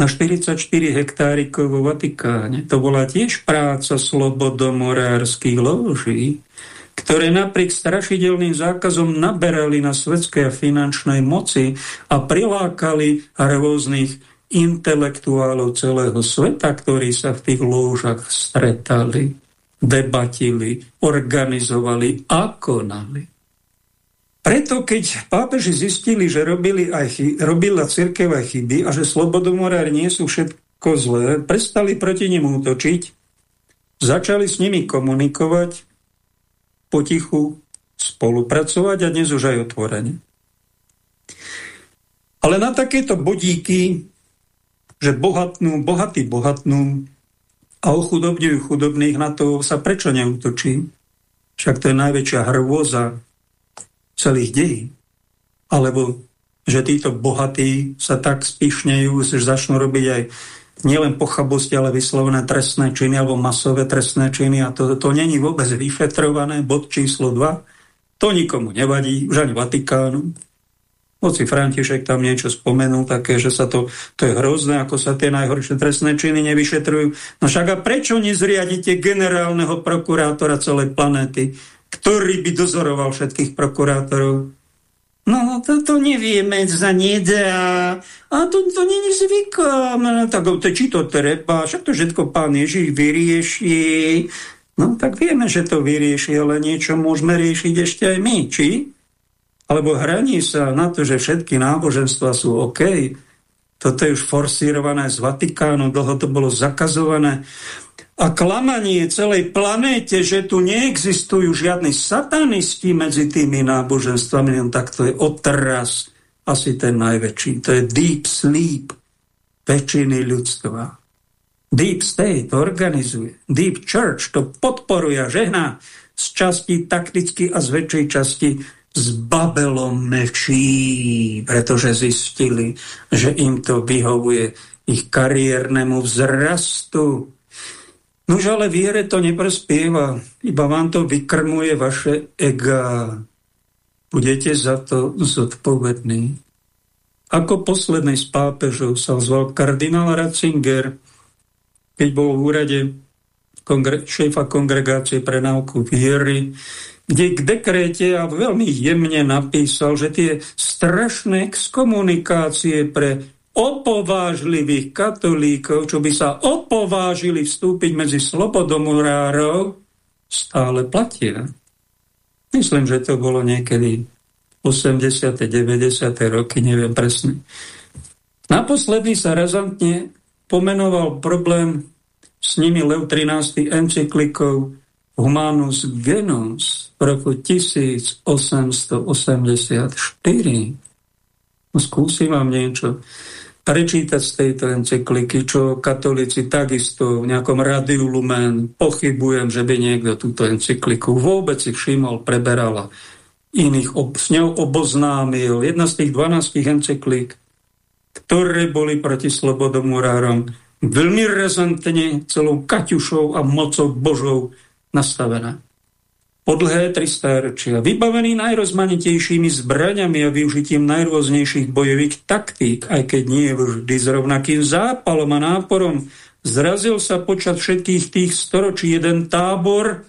[SPEAKER 1] na 44 hektárikov vo Vatikáne. To bola tiež práca slobodomorárskych loží ktoré napriek strašidelným zákazom naberali na svetskej a finančnej moci a prilákali rôznych intelektuálov celého sveta, ktorí sa v tých lúžach stretali, debatili, organizovali a konali. Preto keď pápeži zistili, že robili aj robila církev chyby a že slobodomorári nie sú všetko zlé, prestali proti nim útočiť, začali s nimi komunikovať potichu spolupracovať a dnes už aj otvorene. Ale na takéto bodíky, že bohatnú, bohatí bohatnú a ochudobňujú chudobných, na to sa prečo neútočí? Však to je najväčšia hrôza celých dejí. Alebo že títo bohatí sa tak spišnejú, že začnú robiť aj nielen pochabosti, ale vyslovené trestné činy alebo masové trestné činy a to, to není vôbec vyšetrované, bod číslo 2. To nikomu nevadí, už ani Vatikánu. Hoci František tam niečo spomenul také, že sa to, to je hrozné, ako sa tie najhoršie trestné činy nevyšetrujú. No však a prečo nezriadite generálneho prokurátora celej planéty, ktorý by dozoroval všetkých prokurátorov? No, to, to nevieme, za nedá. A to, to není zvykom. No, tak to, či to treba, však to všetko pán Ježiš vyrieši. No, tak vieme, že to vyrieši, ale niečo môžeme riešiť ešte aj my, či? Alebo hraní sa na to, že všetky náboženstva sú OK. Toto je už forsírované z Vatikánu, dlho to bolo zakazované. a klamanie celej planéte, že tu neexistujú žiadni satanisti medzi tými náboženstvami, no tak to je odraz asi ten najväčší. To je deep sleep väčšiny ľudstva. Deep State organizuje, Deep Church to podporuje a žehná z časti takticky a z väčšej časti s Babelom mekší, pretože zistili, že im to vyhovuje ich kariérnemu vzrastu. Nož ale viere to neprospieva, iba vám to vykrmuje vaše ega. Budete za to zodpovední. Ako posledný z pápežov sa ozval kardinál Ratzinger, keď bol v úrade kongre- šéfa kongregácie pre náuku viery, kde k dekréte a veľmi jemne napísal, že tie strašné exkomunikácie pre opovážlivých katolíkov, čo by sa opovážili vstúpiť medzi slobodomurárov, stále platia. Myslím, že to bolo niekedy 80. 90. roky, neviem presne. Naposledy sa razantne pomenoval problém s nimi Lev 13. encyklikou Humanus Genus v roku 1884. No, skúsim vám niečo prečítať z tejto encykliky, čo katolíci takisto v nejakom Radiu Lumen pochybujem, že by niekto túto encykliku vôbec si všimol, preberala iných ob, s ňou oboznámil. Jedna z tých 12 encyklík, ktoré boli proti slobodomurárom veľmi rezantne celou Kaťušou a mocou Božou nastavená. Po dlhé 300 ročia, vybavený najrozmanitejšími zbraňami a využitím najrôznejších bojových taktík, aj keď nie vždy s rovnakým zápalom a náporom, zrazil sa počas všetkých tých storočí jeden tábor,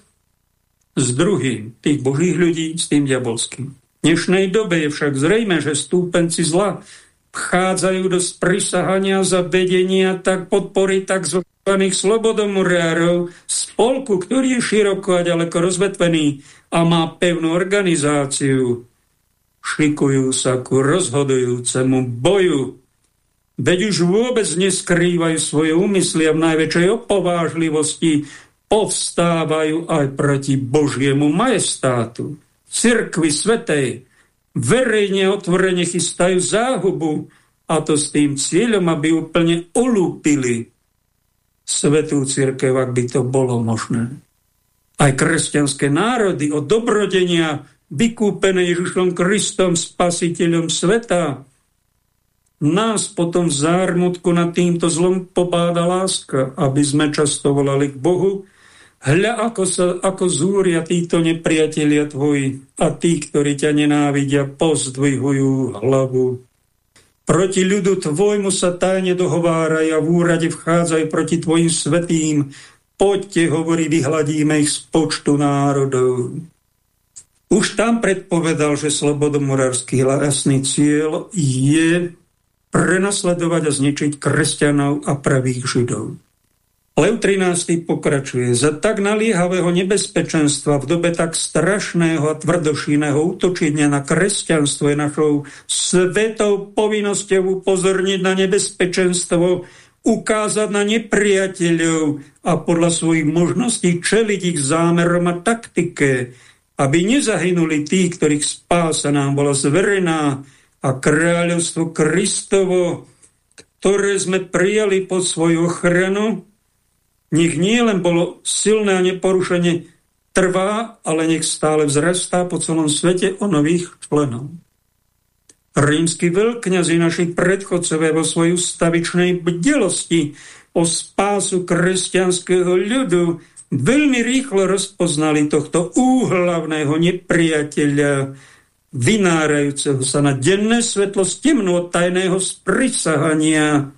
[SPEAKER 1] s druhým, tých božích ľudí s tým diabolským. V dnešnej dobe je však zrejme, že stúpenci zla vchádzajú do sprisahania za vedenia tak podpory tzv. slobodomuriárov, spolku, ktorý je široko a ďaleko rozvetvený a má pevnú organizáciu. Šlikujú sa ku rozhodujúcemu boju. Veď už vôbec neskrývajú svoje úmysly a v najväčšej opovážlivosti povstávajú aj proti Božiemu majestátu, cirkvi svetej, verejne otvorene chystajú záhubu, a to s tým cieľom, aby úplne ulúpili svetú církev, ak by to bolo možné. Aj kresťanské národy od dobrodenia vykúpené Ježišom Kristom, spasiteľom sveta, nás potom v zármutku nad týmto zlom pobáda láska, aby sme často volali k Bohu, Hľa, ako, sa, ako zúria títo nepriatelia tvoji a tí, ktorí ťa nenávidia, pozdvihujú hlavu. Proti ľudu tvojmu sa tajne dohovárajú a v úrade vchádzajú proti tvojim svetým. Poďte, hovorí, vyhladíme ich z počtu národov. Už tam predpovedal, že slobodomorársky jasný cieľ je prenasledovať a zničiť kresťanov a pravých židov. Lev 13. pokračuje. Za tak naliehavého nebezpečenstva v dobe tak strašného a tvrdošíneho útočenia na kresťanstvo je našou svetou povinnosťou upozorniť na nebezpečenstvo, ukázať na nepriateľov a podľa svojich možností čeliť ich zámerom a taktike, aby nezahynuli tí, ktorých spása nám bola zverená a kráľovstvo Kristovo, ktoré sme prijali pod svoju ochranu, nech nie len bolo silné a neporušenie trvá, ale nech stále vzrastá po celom svete o nových členov. Rímsky veľkňazi našich predchodcovia vo svojej ustavičnej bdelosti o spásu kresťanského ľudu veľmi rýchlo rozpoznali tohto úhlavného nepriateľa, vynárajúceho sa na denné svetlo z temnú tajného sprisahania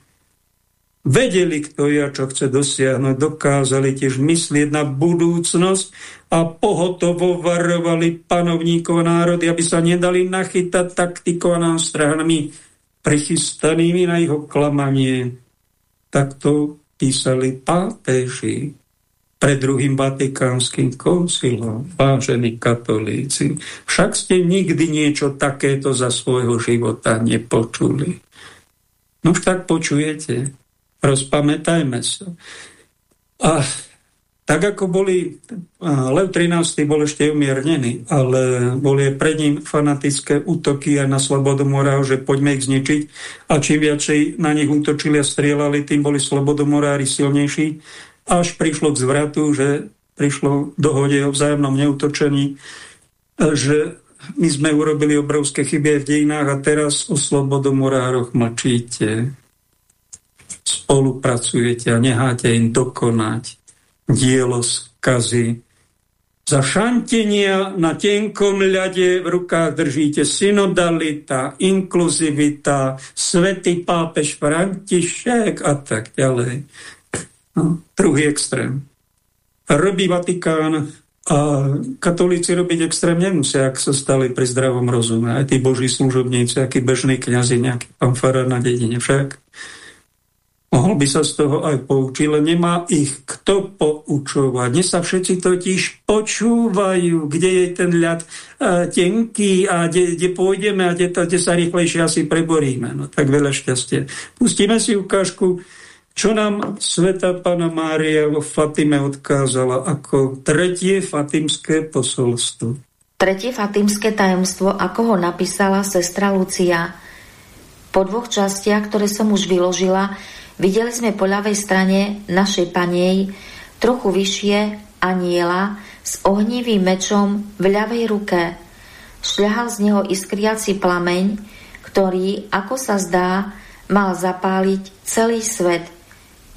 [SPEAKER 1] vedeli, kto je a čo chce dosiahnuť, dokázali tiež myslieť na budúcnosť a pohotovo varovali panovníkov národy, aby sa nedali nachytať taktikou a nástrahami prichystanými na ich oklamanie. Takto písali pápeži pred druhým vatikánskym koncilom, vážení katolíci. Však ste nikdy niečo takéto za svojho života nepočuli. No už tak počujete rozpamätajme sa. A Tak ako boli, Lev 13. bol ešte umiernený, ale boli pred ním fanatické útoky aj na Slobodomorárov, že poďme ich zničiť. A čím viacej na nich útočili a strieľali, tým boli Slobodomorári silnejší. Až prišlo k zvratu, že prišlo dohode o vzájomnom neutočení, že my sme urobili obrovské chyby v dejinách a teraz o Slobodomorároch mlčíte. Spolupracujete a necháte im dokonať dielo skazy. Za šantenia na tenkom ľade v rukách držíte synodalita, inkluzivita, svetý pápež František a tak ďalej. No, druhý extrém. Robí Vatikán a katolíci robiť extrém nemusia, ak sa stali pri zdravom rozume. Aj tí boží služobníci, aký bežný kniazy, nejaký pán na dedine. Však Mohol by sa z toho aj poučiť, len nemá ich kto poučovať. Dnes sa všetci totiž počúvajú, kde je ten ľad uh, tenký a kde, pôjdeme a kde, kde sa rýchlejšie asi preboríme. No tak veľa šťastie. Pustíme si ukážku, čo nám sveta Pana Mária vo Fatime odkázala ako tretie fatimské posolstvo.
[SPEAKER 2] Tretie fatimské tajomstvo, ako ho napísala sestra Lucia. Po dvoch častiach, ktoré som už vyložila, Videli sme po ľavej strane našej panej trochu vyššie aniela s ohnivým mečom v ľavej ruke. Šľahal z neho iskriaci plameň, ktorý, ako sa zdá, mal zapáliť celý svet.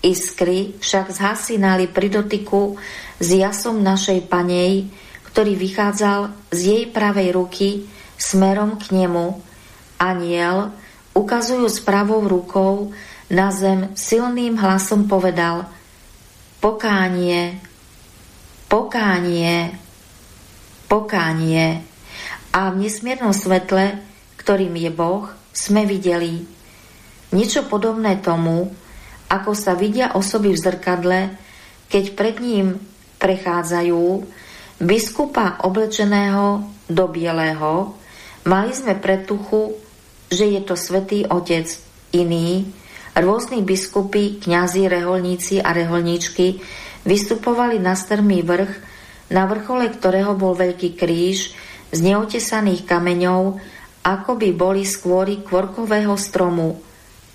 [SPEAKER 2] Iskry však zhasinali pri dotyku s jasom našej panej, ktorý vychádzal z jej pravej ruky smerom k nemu. Aniel, ukazujúc pravou rukou, na zem silným hlasom povedal pokánie, pokánie, pokánie. A v nesmiernom svetle, ktorým je Boh, sme videli niečo podobné tomu, ako sa vidia osoby v zrkadle, keď pred ním prechádzajú biskupa oblečeného do bielého, mali sme pretuchu, že je to svätý Otec iný, Rôzni biskupy, kňazi, reholníci a reholníčky vystupovali na strmý vrch, na vrchole ktorého bol veľký kríž z neotesaných kameňov, ako by boli skôry kvorkového stromu.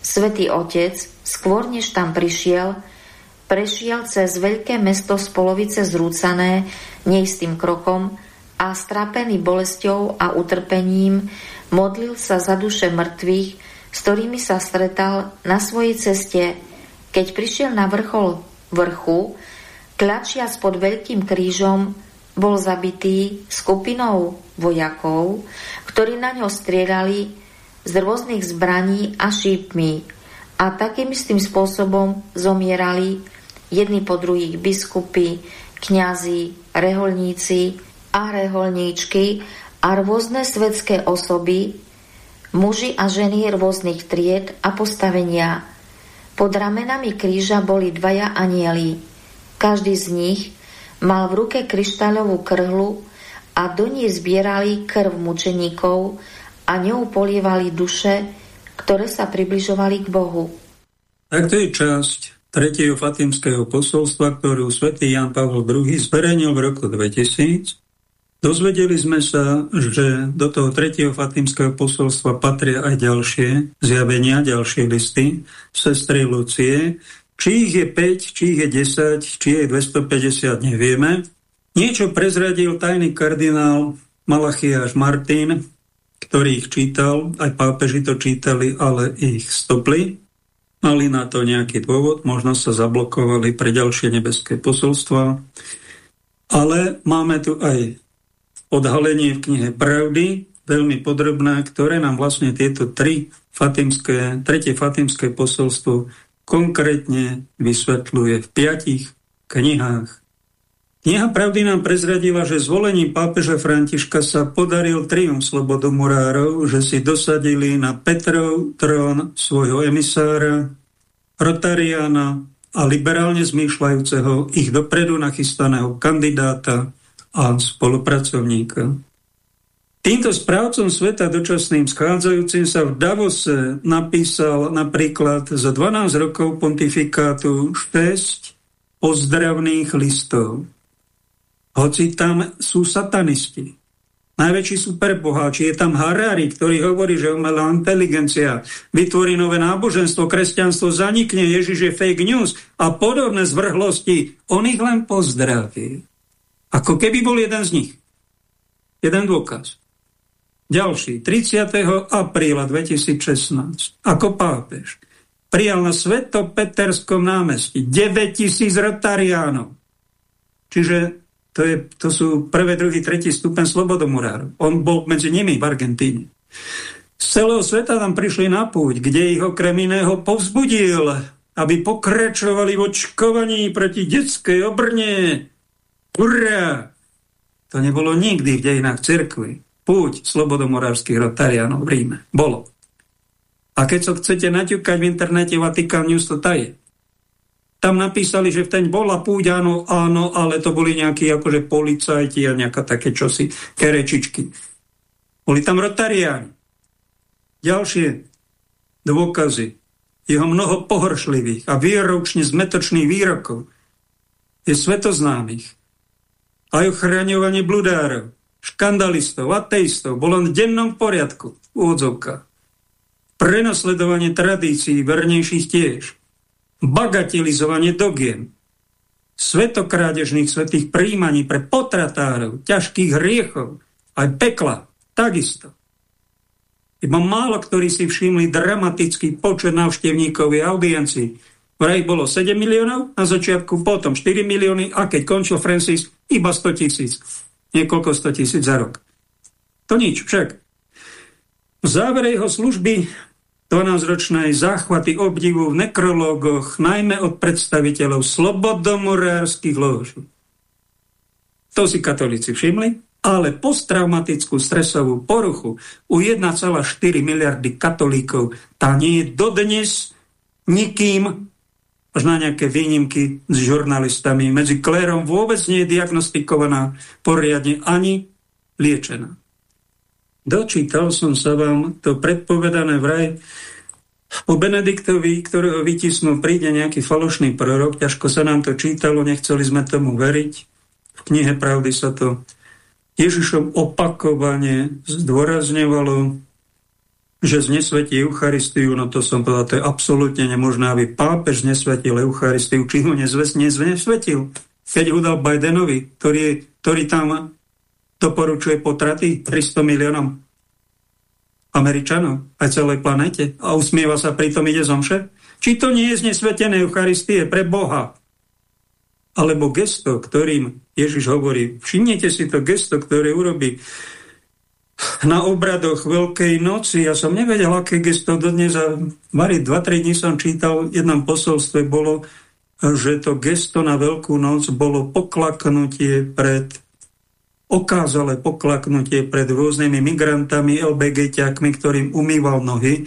[SPEAKER 2] Svetý otec, skôr než tam prišiel, prešiel cez veľké mesto z polovice zrúcané neistým krokom a strapený bolesťou a utrpením modlil sa za duše mŕtvych, s ktorými sa stretal na svojej ceste, keď prišiel na vrchol vrchu, tlačiac pod veľkým krížom, bol zabitý skupinou vojakov, ktorí na ňo strieľali z rôznych zbraní a šípmi a takým istým spôsobom zomierali jedni po druhých biskupy, kňazi, reholníci a reholníčky a rôzne svetské osoby, muži a ženy rôznych tried a postavenia. Pod ramenami kríža boli dvaja anieli. Každý z nich mal v ruke kryštáľovú krhlu a do nej zbierali krv mučeníkov a ňou polievali duše, ktoré sa približovali k Bohu.
[SPEAKER 1] Tak to je časť tretieho fatimského posolstva, ktorú svätý Jan Pavel II zverejnil v roku 2000 Dozvedeli sme sa, že do toho tretieho fatimského posolstva patria aj ďalšie zjavenia, ďalšie listy sestry Lucie. Či ich je 5, či ich je 10, či je 250, nevieme. Niečo prezradil tajný kardinál Malachiaš Martin, ktorý ich čítal, aj pápeži to čítali, ale ich stopli. Mali na to nejaký dôvod, možno sa zablokovali pre ďalšie nebeské posolstva. Ale máme tu aj odhalenie v knihe Pravdy, veľmi podrobné, ktoré nám vlastne tieto tri fatimské, tretie fatimské posolstvo konkrétne vysvetľuje v piatich knihách. Kniha Pravdy nám prezradila, že zvolením pápeža Františka sa podaril triumf slobodomurárov, že si dosadili na Petrov trón svojho emisára, Rotariana a liberálne zmýšľajúceho ich dopredu nachystaného kandidáta a spolupracovníka. Týmto správcom sveta dočasným schádzajúcim sa v Davose napísal napríklad za 12 rokov pontifikátu Štesť pozdravných listov. Hoci tam sú satanisti, najväčší superboháči, je tam Harari, ktorý hovorí, že umelá inteligencia vytvorí nové náboženstvo, kresťanstvo zanikne, Ježiš je fake news a podobné zvrhlosti. On ich len pozdraví. Ako keby bol jeden z nich. Jeden dôkaz. Ďalší, 30. apríla 2016, ako pápež, prijal na Svetopeterskom námestí 9000 rotariánov. Čiže to, je, to sú prvé, druhý, tretí stupen slobodomurárov. On bol medzi nimi v Argentíne. Z celého sveta tam prišli na púť, kde ich okrem iného povzbudil, aby pokračovali v očkovaní proti detskej obrne. Hurra! To nebolo nikdy v dejinách cirkvi púť slobodomorárských rotariánov v Ríme. Bolo. A keď sa chcete naťukať v internete Vatikán News, to je. Tam napísali, že v ten bola púť, áno, áno, ale to boli nejakí akože policajti a nejaká také čosi, kerečičky. Boli tam rotariáni. Ďalšie dôkazy jeho mnoho pohoršlivých a výročne zmetočných výrokov je svetoznámych. Aj ochraňovanie bludárov škandalistov, ateistov, bolo v dennom poriadku v úvodzovkách. Prenasledovanie tradícií vernejších tiež. Bagatelizovanie dogiem. Svetokrádežných svetých príjmaní pre potratárov, ťažkých hriechov, aj pekla, takisto. Iba málo ktorí si všimli dramatický počet návštevníkov a audiencií. Vraj bolo 7 miliónov na začiatku, potom 4 milióny a keď končil Francis, iba 100 tisíc niekoľko sto tisíc za rok. To nič však. V závere jeho služby 12-ročnej záchvaty obdivu v nekrológoch, najmä od predstaviteľov slobodomorárskych lóží. To si katolíci všimli, ale posttraumatickú stresovú poruchu u 1,4 miliardy katolíkov tá nie je dodnes nikým až na nejaké výnimky s žurnalistami. Medzi klérom vôbec nie je diagnostikovaná poriadne ani liečená. Dočítal som sa vám to predpovedané vraj po Benediktovi, ktorého vytisnú, príde nejaký falošný prorok, ťažko sa nám to čítalo, nechceli sme tomu veriť. V knihe Pravdy sa to Ježišom opakovane zdôrazňovalo, že znesvetí Eucharistiu, no to som povedal, to je absolútne nemožné, aby pápež znesvetil Eucharistiu, či ho neznesvetil. Keď ho dal Bidenovi, ktorý, ktorý tam doporučuje potraty 300 miliónom Američanov aj celej planete a usmieva sa, pritom ide zomše? Či to nie je znesvetené Eucharistie pre Boha? Alebo gesto, ktorým Ježiš hovorí, všimnite si to gesto, ktoré urobí na obradoch Veľkej noci. Ja som nevedel, aké gesto dodnes a Mari, dva, tri dní som čítal, v jednom posolstve bolo, že to gesto na Veľkú noc bolo poklaknutie pred okázale poklaknutie pred rôznymi migrantami, LBGťakmi, ktorým umýval nohy.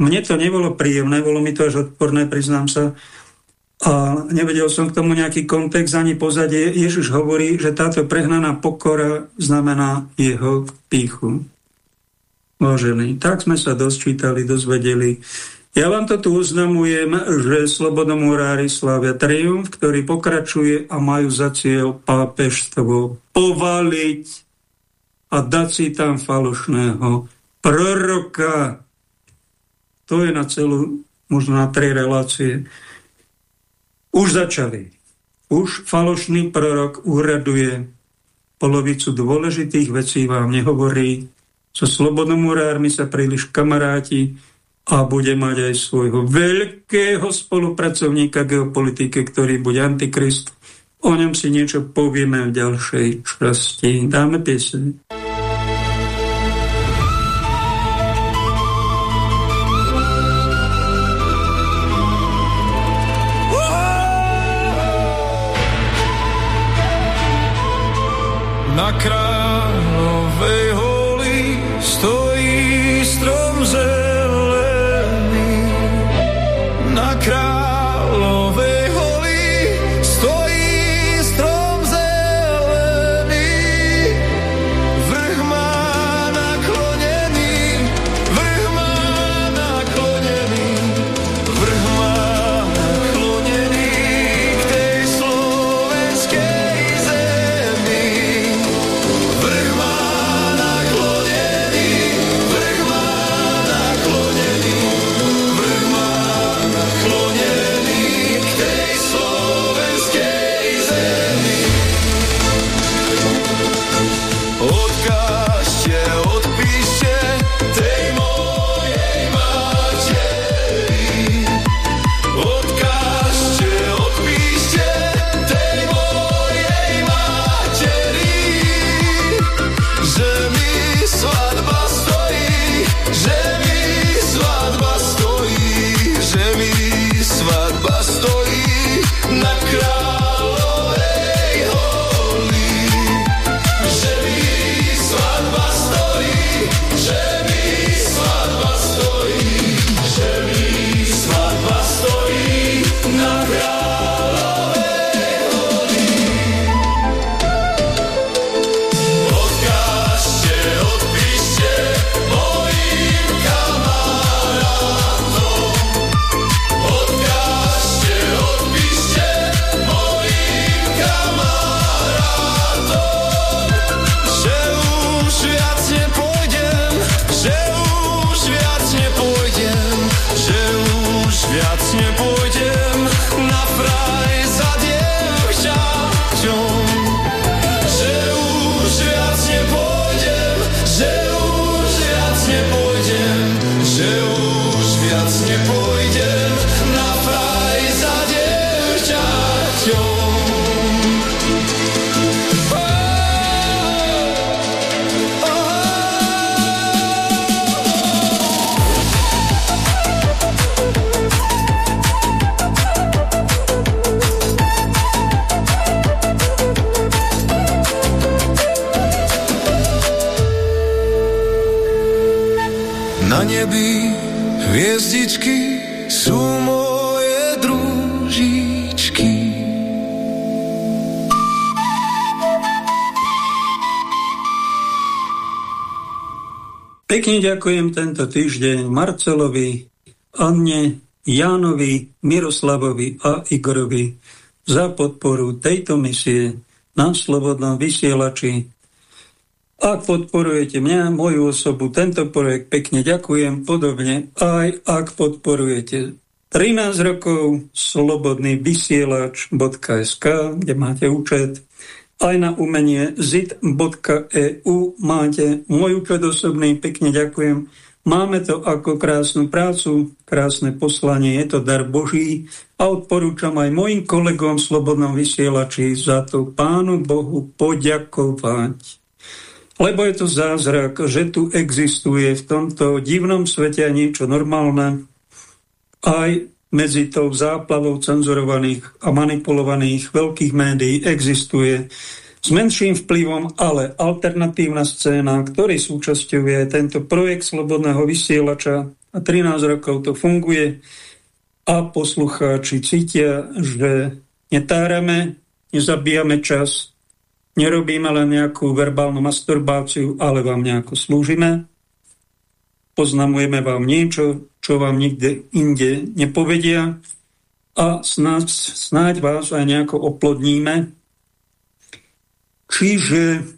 [SPEAKER 1] Mne to nebolo príjemné, bolo mi to až odporné, priznám sa. A nevedel som k tomu nejaký kontext ani pozadie. Ježiš hovorí, že táto prehnaná pokora znamená jeho píchu. Vážený, tak sme sa dosčítali, dozvedeli. Ja vám to tu oznamujem, že slobodomurári slavia triumf, ktorý pokračuje a majú za cieľ pápežstvo povaliť a dať si tam falošného proroka. To je na celú, možno na tri relácie. Už začali. Už falošný prorok úraduje polovicu dôležitých vecí vám nehovorí. So slobodomurármi sa príliš kamaráti a bude mať aj svojho veľkého spolupracovníka geopolitike, ktorý bude antikrist. O ňom si niečo povieme v ďalšej časti. Dáme pieseň. Pekne ďakujem tento týždeň Marcelovi, Anne, Jánovi, Miroslavovi a Igorovi za podporu tejto misie na Slobodnom vysielači ak podporujete mňa, moju osobu, tento projekt, pekne ďakujem. Podobne aj ak podporujete 13 rokov slobodný vysielač.sk, kde máte účet, aj na umenie zit.eu máte môj účet osobný, pekne ďakujem. Máme to ako krásnu prácu, krásne poslanie, je to dar Boží a odporúčam aj mojim kolegom v Slobodnom vysielači za to Pánu Bohu poďakovať. Lebo je to zázrak, že tu existuje v tomto divnom svete niečo normálne, aj medzi tou záplavou cenzurovaných a manipulovaných veľkých médií existuje s menším vplyvom, ale alternatívna scéna, ktorý súčasťuje tento projekt Slobodného vysielača a 13 rokov to funguje a poslucháči cítia, že netárame, nezabíjame čas, Nerobíme len nejakú verbálnu masturbáciu, ale vám nejako slúžime. Poznamujeme vám niečo, čo vám nikde inde nepovedia a snáď, snáď vás aj nejako oplodníme. Čiže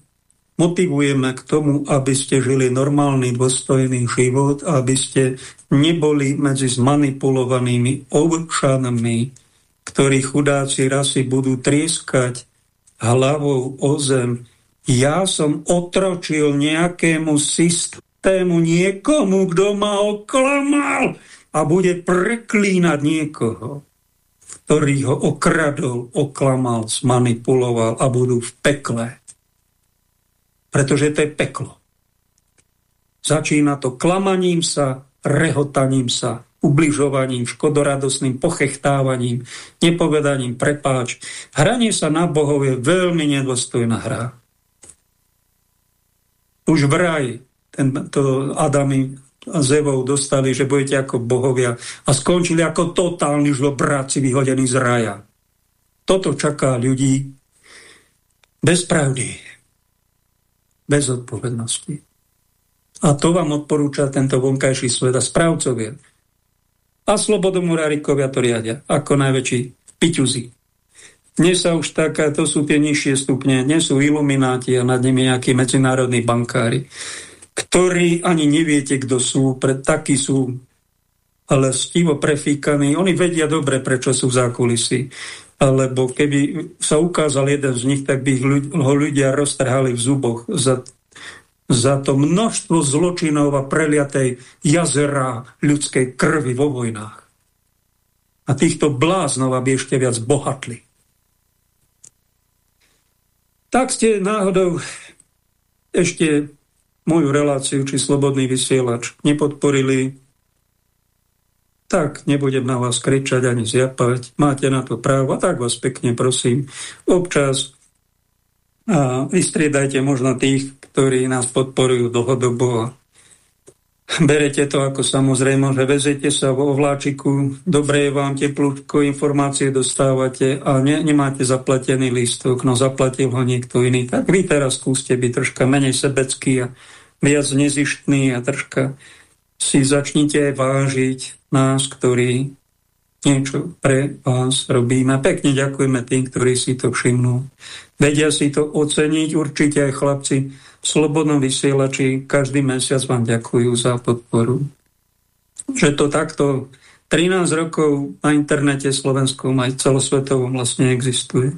[SPEAKER 1] motivujeme k tomu, aby ste žili normálny, dôstojný život, aby ste neboli medzi zmanipulovanými občanmi, ktorí chudáci rasy budú trieskať hlavou o zem. Ja som otročil nejakému systému, niekomu, kto ma oklamal a bude preklínať niekoho, ktorý ho okradol, oklamal, zmanipuloval a budú v pekle. Pretože to je peklo. Začína to klamaním sa, rehotaním sa, ubližovaním, škodoradosným pochechtávaním, nepovedaním prepáč. Hranie sa na bohov je veľmi nedôstojná hra. Už v raji to Adami a Zevou dostali, že budete ako bohovia a skončili ako totálni žlobráci vyhodení z raja. Toto čaká ľudí bez pravdy, bez odpovednosti. A to vám odporúča tento vonkajší svet a správcovia a slobodomurárikovia to riadia, ako najväčší piťuzi. Dnes sa už taká, to sú tie nižšie stupne, dnes sú ilumináti a nad nimi nejakí medzinárodní bankári, ktorí ani neviete, kto sú, pre, takí sú, ale stivo prefíkaní. Oni vedia dobre, prečo sú v zákulisí. Alebo keby sa ukázal jeden z nich, tak by ho ľudia roztrhali v zuboch za za to množstvo zločinov a preliatej jazera ľudskej krvi vo vojnách. A týchto bláznov, aby ešte viac bohatli. Tak ste náhodou ešte moju reláciu či slobodný vysielač nepodporili, tak nebudem na vás kričať ani zjapať. Máte na to právo tak vás pekne prosím. Občas a vystriedajte možno tých, ktorí nás podporujú dlhodobo. Berete to ako samozrejme, že vezete sa vo vláčiku, dobre je vám teplúčko, informácie dostávate a ne, nemáte zaplatený lístok, no zaplatil ho niekto iný. Tak vy teraz skúste byť troška menej sebecký a viac nezištný a troška si začnite vážiť nás, ktorí niečo pre vás robíme. Pekne ďakujeme tým, ktorí si to všimnú. Vedia si to oceniť určite aj chlapci v Slobodnom vysielači. Každý mesiac vám ďakujú za podporu. Že to takto 13 rokov na internete slovenskom aj celosvetovom vlastne existuje.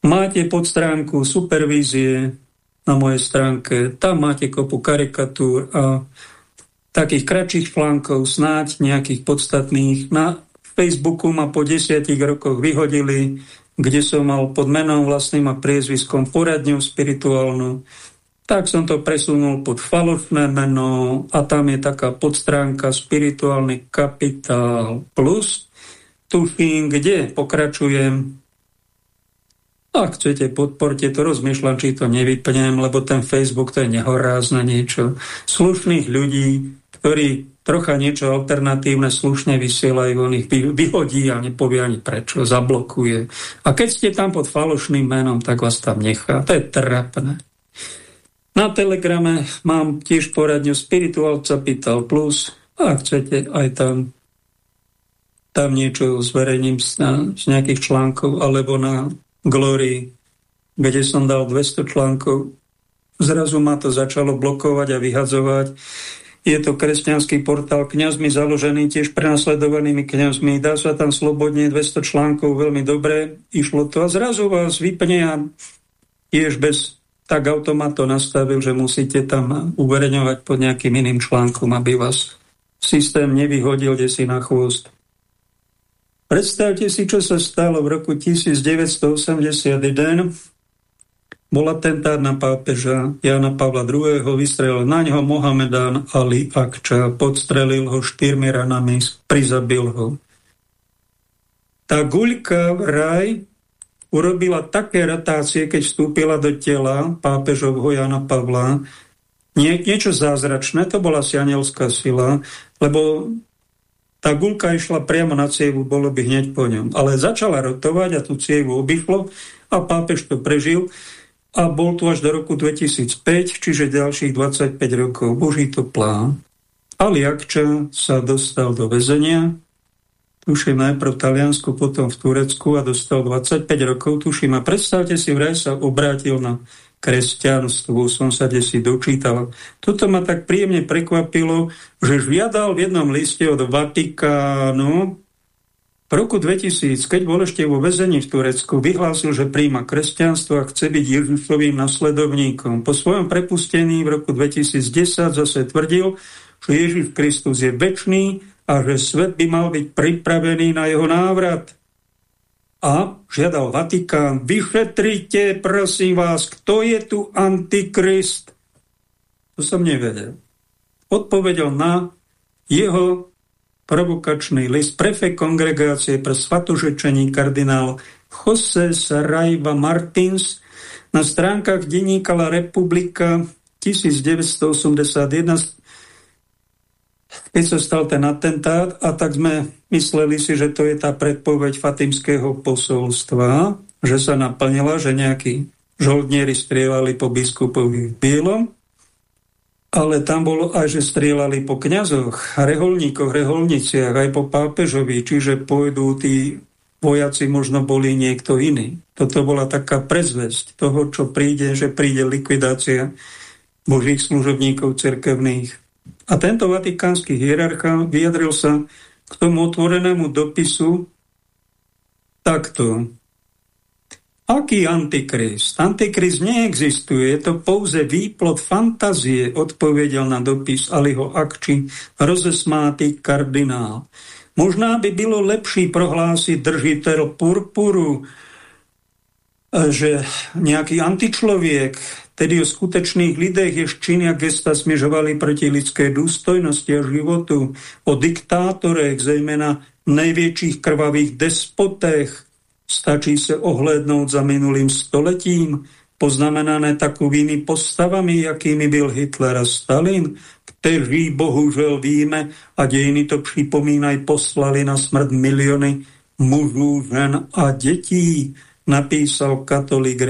[SPEAKER 1] Máte podstránku supervízie na mojej stránke, tam máte kopu karikatúr a takých kratších článkov, snáď nejakých podstatných. Na Facebooku ma po desiatich rokoch vyhodili kde som mal pod menom vlastným a priezviskom poradňu spirituálnu, tak som to presunul pod falošné meno a tam je taká podstránka spirituálny kapitál plus. Tuším, kde pokračujem. Ak chcete, podporte to, rozmýšľam, či to nevypnem, lebo ten Facebook to je nehorázne niečo. Slušných ľudí ktorí trocha niečo alternatívne slušne vysielajú, on ich vyhodí a nepovie ani prečo, zablokuje. A keď ste tam pod falošným menom, tak vás tam nechá. To je trapné. Na Telegrame mám tiež poradňu Spiritual Capital Plus. A ak chcete, aj tam tam niečo zverejním z, z nejakých článkov, alebo na Glory, kde som dal 200 článkov Zrazu ma to začalo blokovať a vyhadzovať. Je to kresťanský portál kňazmi založený tiež prenasledovanými kňazmi. Dá sa tam slobodne 200 článkov, veľmi dobre. Išlo to a zrazu vás vypne a tiež bez tak automat to nastavil, že musíte tam uverejňovať pod nejakým iným článkom, aby vás systém nevyhodil desi na chvost. Predstavte si, čo sa stalo v roku 1981 bol atentát na pápeža Jana Pavla II. Vystrelil na ňo Mohamedán Ali Akča, podstrelil ho štyrmi ranami, prizabil ho. Tá guľka v raj urobila také ratácie, keď vstúpila do tela pápežovho Jana Pavla, Nie, niečo zázračné, to bola si anielská sila, lebo tá gulka išla priamo na cievu, bolo by hneď po ňom. Ale začala rotovať a tú cievu obychlo a pápež to prežil a bol tu až do roku 2005, čiže ďalších 25 rokov. Boží to plán. Ali Akča sa dostal do väzenia, tuším najprv v Taliansku, potom v Turecku a dostal 25 rokov, tuším. A predstavte si, vraj sa obrátil na kresťanstvo, som sa desi dočítal. Toto ma tak príjemne prekvapilo, že žiadal v jednom liste od Vatikánu v roku 2000, keď bol ešte vo väzení v Turecku, vyhlásil, že príjma kresťanstvo a chce byť Ježišovým nasledovníkom. Po svojom prepustení v roku 2010 zase tvrdil, že Ježiš Kristus je väčší a že svet by mal byť pripravený na jeho návrat. A žiadal Vatikán, vyšetrite, prosím vás, kto je tu antikrist? To som nevedel. Odpovedal na jeho provokačný list prefekt kongregácie pre svatožečení kardinál Jose Saraiva Martins na stránkach denníka La Republika 1981 keď sa stal ten atentát a tak sme mysleli si, že to je tá predpoveď Fatimského posolstva, že sa naplnila, že nejakí žoldnieri strieľali po biskupovi Bielom ale tam bolo aj, že strieľali po kňazoch, reholníkoch, reholniciach, aj po pápežovi, čiže pôjdu tí vojaci možno boli niekto iný. Toto bola taká prezvesť toho, čo príde, že príde likvidácia božích služobníkov cerkevných. A tento vatikánsky hierarcha vyjadril sa k tomu otvorenému dopisu takto. Aký antikrist? Antikrist neexistuje, je to pouze výplod fantazie, odpovedel na dopis Aliho Akči, rozesmátý kardinál. Možná by bylo lepší prohlásiť držitel purpuru, že nejaký antičloviek, tedy o skutečných lidech, jež činy a gesta směřovali proti lidské důstojnosti a životu, o diktátorech, zejména největších krvavých despotech, Stačí se ohlédnout za minulým stoletím, poznamenané takovými postavami, jakými byl Hitler a Stalin, kteří bohužel víme, a dějiny to připomínají, poslali na smrt miliony mužů, žen a dětí, napísal katolik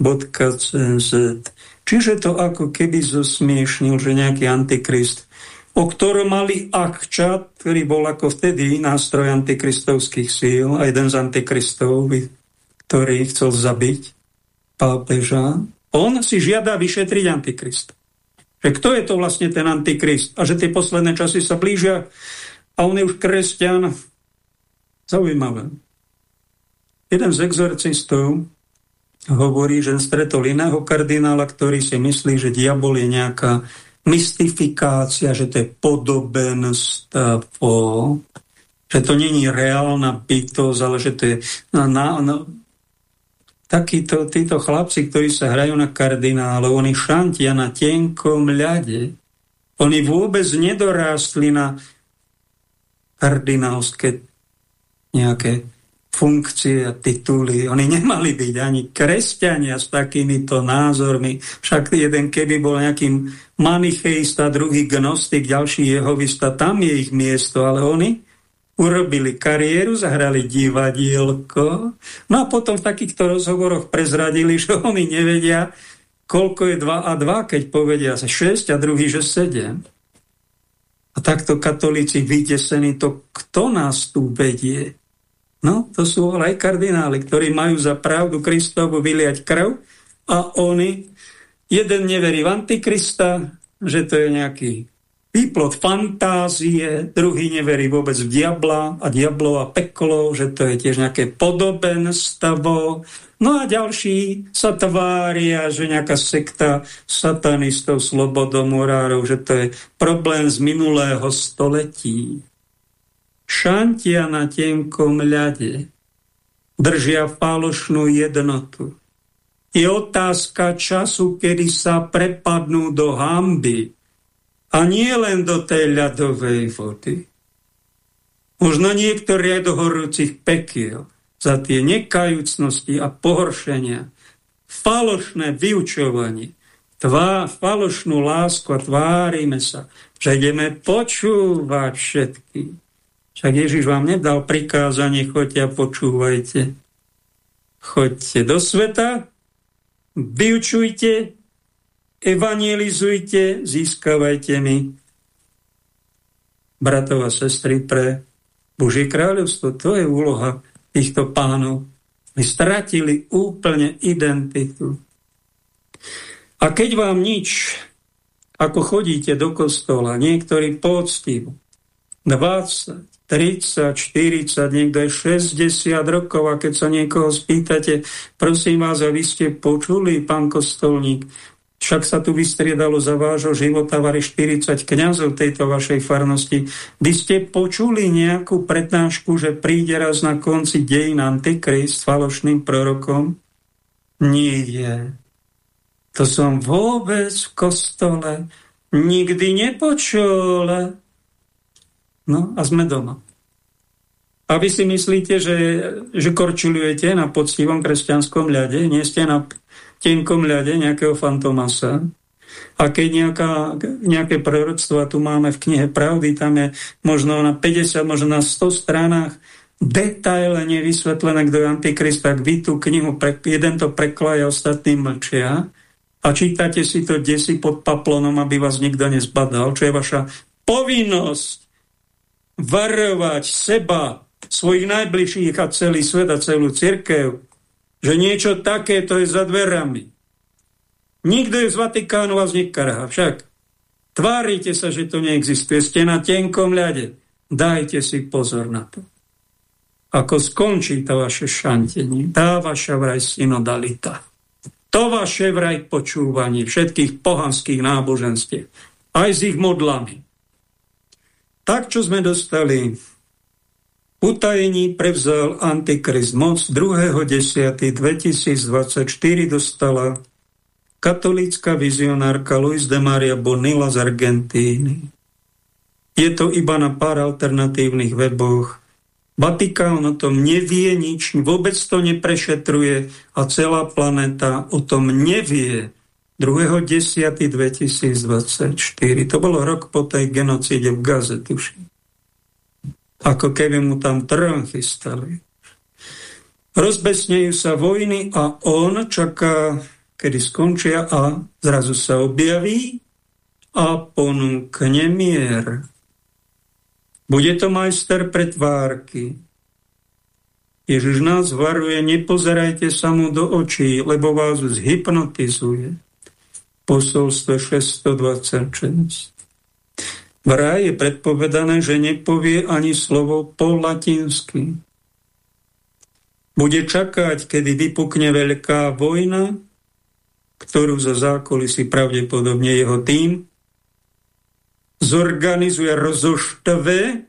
[SPEAKER 1] reví.cz. Čiže to ako keby zosmiešnil, že nejaký antikrist o ktorom mali Akčat, ktorý bol ako vtedy nástroj antikristovských síl a jeden z antikristov, ktorý chcel zabiť pápeža. On si žiada vyšetriť antikrist. Že kto je to vlastne ten antikrist? A že tie posledné časy sa blížia a on je už kresťan. Zaujímavé. Jeden z exorcistov hovorí, že stretol iného kardinála, ktorý si myslí, že diabol je nejaká mystifikácia, že to je podobenstvo, že to není reálna bytosť, ale že to je na, na, na, takíto, títo chlapci, ktorí sa hrajú na kardinálov, oni šantia na tenkom ľade. Oni vôbec nedorástli na kardinálske nejaké funkcie a tituly. Oni nemali byť ani kresťania s takýmito názormi. Však jeden, keby bol nejakým manicheista, druhý gnostik, ďalší jehovista, tam je ich miesto, ale oni urobili kariéru, zahrali divadielko, no a potom v takýchto rozhovoroch prezradili, že oni nevedia, koľko je 2 a 2, keď povedia 6 a druhý, že 7. A takto katolíci vytesení, to kto nás tu vedie? No, to sú aj kardináli, ktorí majú za pravdu Kristovu vyliať krv a oni, jeden neverí v Antikrista, že to je nejaký výplod fantázie, druhý neverí vôbec v diabla a diablo a peklo, že to je tiež nejaké podobenstvo. No a ďalší sa tvária, že nejaká sekta satanistov, slobodomorárov, že to je problém z minulého století šantia na tenkom ľade, držia falošnú jednotu. Je otázka času, kedy sa prepadnú do hamby a nie len do tej ľadovej vody. Možno niektorí aj do horúcich pekiel za tie nekajúcnosti a pohoršenia, falošné vyučovanie, tvá, falošnú lásku a tvárime sa, že ideme počúvať všetkých však Ježiš vám nedal prikázanie, choďte a počúvajte. Choďte do sveta, vyučujte, evangelizujte, získavajte mi bratov a sestry pre Božie kráľovstvo. To je úloha týchto pánov. My stratili úplne identitu. A keď vám nič, ako chodíte do kostola, niektorí poctivo, 20, 30, 40, niekto je 60 rokov a keď sa niekoho spýtate, prosím vás, a vy ste počuli, pán kostolník, však sa tu vystriedalo za vášho života vari 40 kňazov tejto vašej farnosti. Vy ste počuli nejakú prednášku, že príde raz na konci dejín Antikrist s falošným prorokom? Nie. To som vôbec v kostole nikdy nepočul. No a sme doma. A vy si myslíte, že, že korčulujete na poctivom kresťanskom ľade, nie ste na tenkom ľade nejakého fantomasa. A keď nejaká, nejaké proroctvo, tu máme v knihe Pravdy, tam je možno na 50, možno na 100 stranách detailne vysvetlené, kto je Antikrist, tak vy tú knihu, jeden to preklaja, ostatní mlčia a čítate si to desi pod paplonom, aby vás nikto nezbadal, čo je vaša povinnosť varovať seba, svojich najbližších a celý svet a celú cirkev, že niečo takéto je za dverami. Nikto je z Vatikánu vás nekarhá, však tvárite sa, že to neexistuje, ste na tenkom ľade. Dajte si pozor na to. Ako skončí to vaše šantenie, tá vaša vraj synodalita. To vaše vraj počúvanie všetkých pohanských náboženstiev, aj s ich modlami tak, čo sme dostali utajení prevzal Antikrist moc 2.10.2024 dostala katolícka vizionárka Luis de Maria Bonilla z Argentíny. Je to iba na pár alternatívnych weboch. Vatikán o tom nevie nič, vôbec to neprešetruje a celá planéta o tom nevie. 2.10.2024. To bolo rok po tej genocíde v Gaze, tuším. Ako keby mu tam trón chystali. Rozbesnejú sa vojny a on čaká, kedy skončia a zrazu sa objaví a ponúkne mier. Bude to majster pretvárky. Ježiš nás varuje, nepozerajte sa mu do očí, lebo vás zhypnotizuje posolstve 626. Vraj je predpovedané, že nepovie ani slovo po latinsky. Bude čakať, kedy vypukne veľká vojna, ktorú za zákulisí pravdepodobne jeho tým zorganizuje, rozoštve,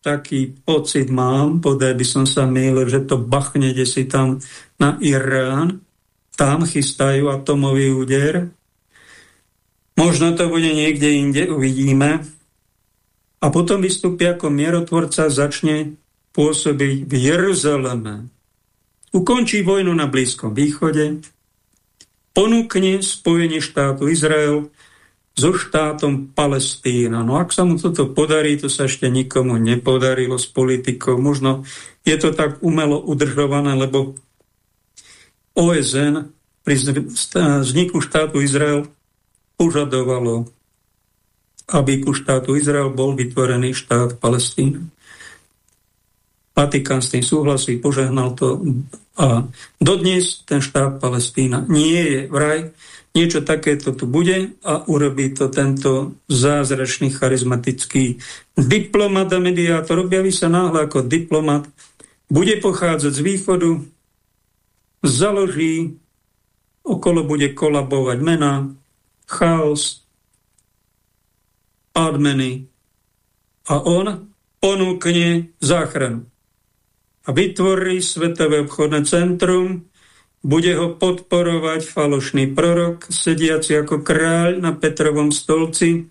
[SPEAKER 1] taký pocit mám, podaj by som sa mýlil, že to bachne si tam na Irán, tam chystajú atomový úder. Možno to bude niekde inde, uvidíme. A potom vystúpi ako mierotvorca, začne pôsobiť v Jeruzaleme. Ukončí vojnu na Blízkom východe, ponúkne spojenie štátu Izrael so štátom Palestína. No ak sa mu toto podarí, to sa ešte nikomu nepodarilo s politikou. Možno je to tak umelo udržované, lebo OSN pri vzniku štátu Izrael požadovalo, aby ku štátu Izrael bol vytvorený štát Palestína. Vatikán s tým súhlasí, požehnal to a dodnes ten štát Palestína nie je vraj. Niečo takéto tu bude a urobí to tento zázračný, charizmatický diplomat a mediátor. Objaví sa náhle ako diplomat, bude pochádzať z východu, založí, okolo bude kolabovať mena, chaos, admeny a on ponúkne záchranu a vytvorí Svetové obchodné centrum, bude ho podporovať falošný prorok, sediaci ako kráľ na Petrovom stolci.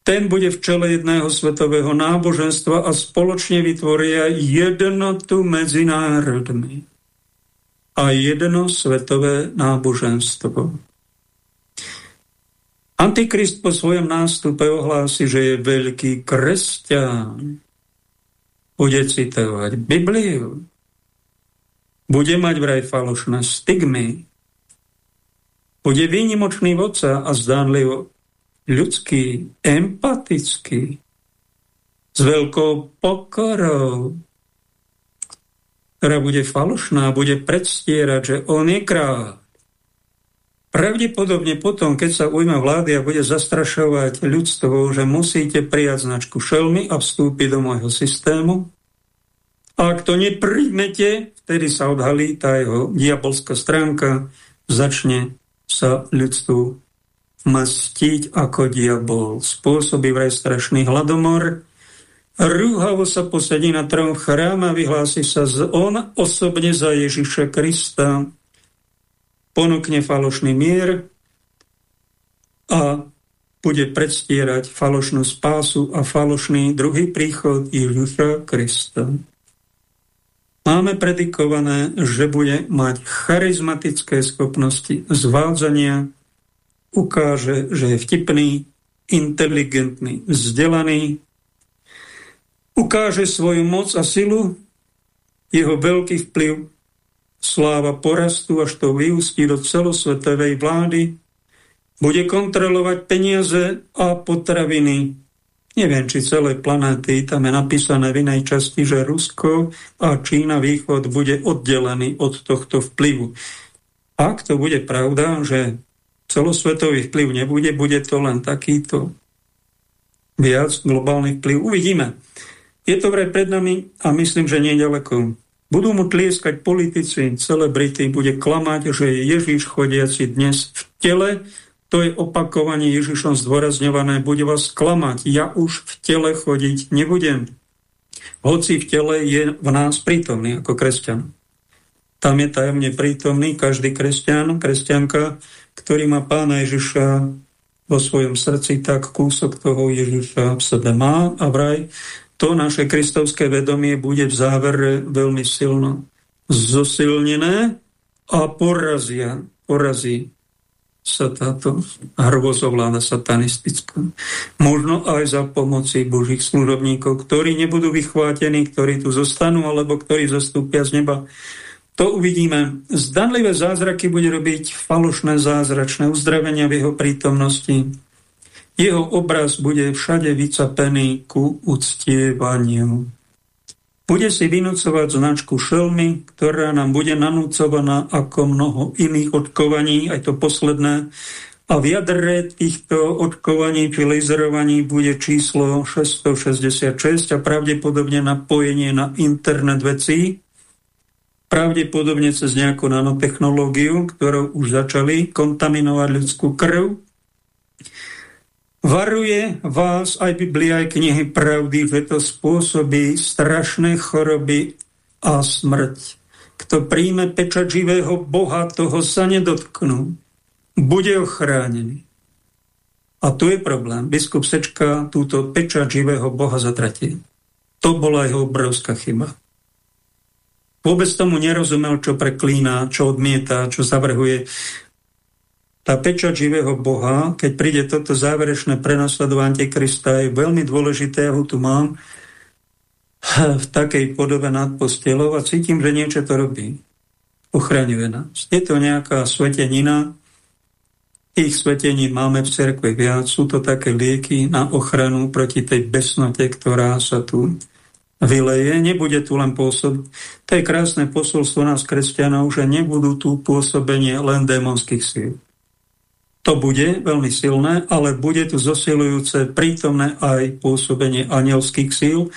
[SPEAKER 1] Ten bude v čele jedného svetového náboženstva a spoločne vytvoria jednotu medzi národmi a jedno svetové náboženstvo. Antikrist po svojom nástupe ohlási, že je veľký kresťan. Bude citovať Bibliu, bude mať vraj falošné stigmy, bude výnimočný vodca a zdánlivo ľudský, empatický, s veľkou pokorou, ktorá bude falošná, bude predstierať, že on je kráľ. Pravdepodobne potom, keď sa ujme vlády a bude zastrašovať ľudstvo, že musíte prijať značku šelmy a vstúpiť do môjho systému, a ak to nepríjmete, vtedy sa odhalí tá jeho diabolská stránka, začne sa ľudstvu mastiť ako diabol. Spôsobí vraj strašný hladomor, rúhavo sa posadí na trón chráma a vyhlási sa z on osobne za Ježiša Krista, ponúkne falošný mier a bude predstierať falošnú spásu a falošný druhý príchod Ježiša Krista. Máme predikované, že bude mať charizmatické schopnosti zvádzania, ukáže, že je vtipný, inteligentný, vzdelaný, ukáže svoju moc a silu, jeho veľký vplyv sláva porastu, až to vyústí do celosvetovej vlády, bude kontrolovať peniaze a potraviny. Neviem, či celé planéty, tam je napísané v inej časti, že Rusko a Čína východ bude oddelený od tohto vplyvu. Ak to bude pravda, že celosvetový vplyv nebude, bude to len takýto viac globálny vplyv. Uvidíme. Je to vraj pred nami a myslím, že nedaleko. Budú mu tlieskať politici, celebrity, bude klamať, že je Ježíš chodiaci dnes v tele, to je opakovanie Ježišom zdôrazňované, bude vás klamať, ja už v tele chodiť nebudem. Hoci v tele je v nás prítomný ako kresťan. Tam je tajomne prítomný každý kresťan, kresťanka, ktorý má pána Ježiša vo svojom srdci, tak kúsok toho Ježiša v sebe má a vraj to naše kristovské vedomie bude v závere veľmi silno zosilnené a porazia, porazí sa táto hrvozovláda satanistická. Možno aj za pomoci božích služobníkov, ktorí nebudú vychvátení, ktorí tu zostanú, alebo ktorí zostúpia z neba. To uvidíme. Zdanlivé zázraky bude robiť falošné zázračné uzdravenia v jeho prítomnosti. Jeho obraz bude všade vycapený ku uctievaniu. Bude si vynúcovať značku šelmy, ktorá nám bude nanúcovaná ako mnoho iných odkovaní, aj to posledné. A v jadre týchto odkovaní či laserovaní bude číslo 666 a pravdepodobne napojenie na internet vecí, pravdepodobne cez nejakú nanotechnológiu, ktorou už začali kontaminovať ľudskú krv, Varuje vás aj Biblia, aj knihy pravdy, že to spôsobí strašné choroby a smrť. Kto príjme pečať živého Boha, toho sa nedotknú. Bude ochránený. A tu je problém. Biskup Sečka túto pečať živého Boha zatratil. To bola jeho obrovská chyba. Vôbec tomu nerozumel, čo preklína, čo odmieta, čo zavrhuje. Tá pečať živého Boha, keď príde toto záverečné prenasledovanie Krista, je veľmi dôležité, ja ho tu mám v takej podobe nad postelou a cítim, že niečo to robí. Ochraňuje nás. Je to nejaká svetenina, ich svetení máme v cerkve viac, sú to také lieky na ochranu proti tej besnote, ktorá sa tu vyleje. Nebude tu len pôsob. To je krásne posolstvo nás kresťanov, že nebudú tu pôsobenie len démonských síl. To bude veľmi silné, ale bude tu zosilujúce prítomné aj pôsobenie anielských síl.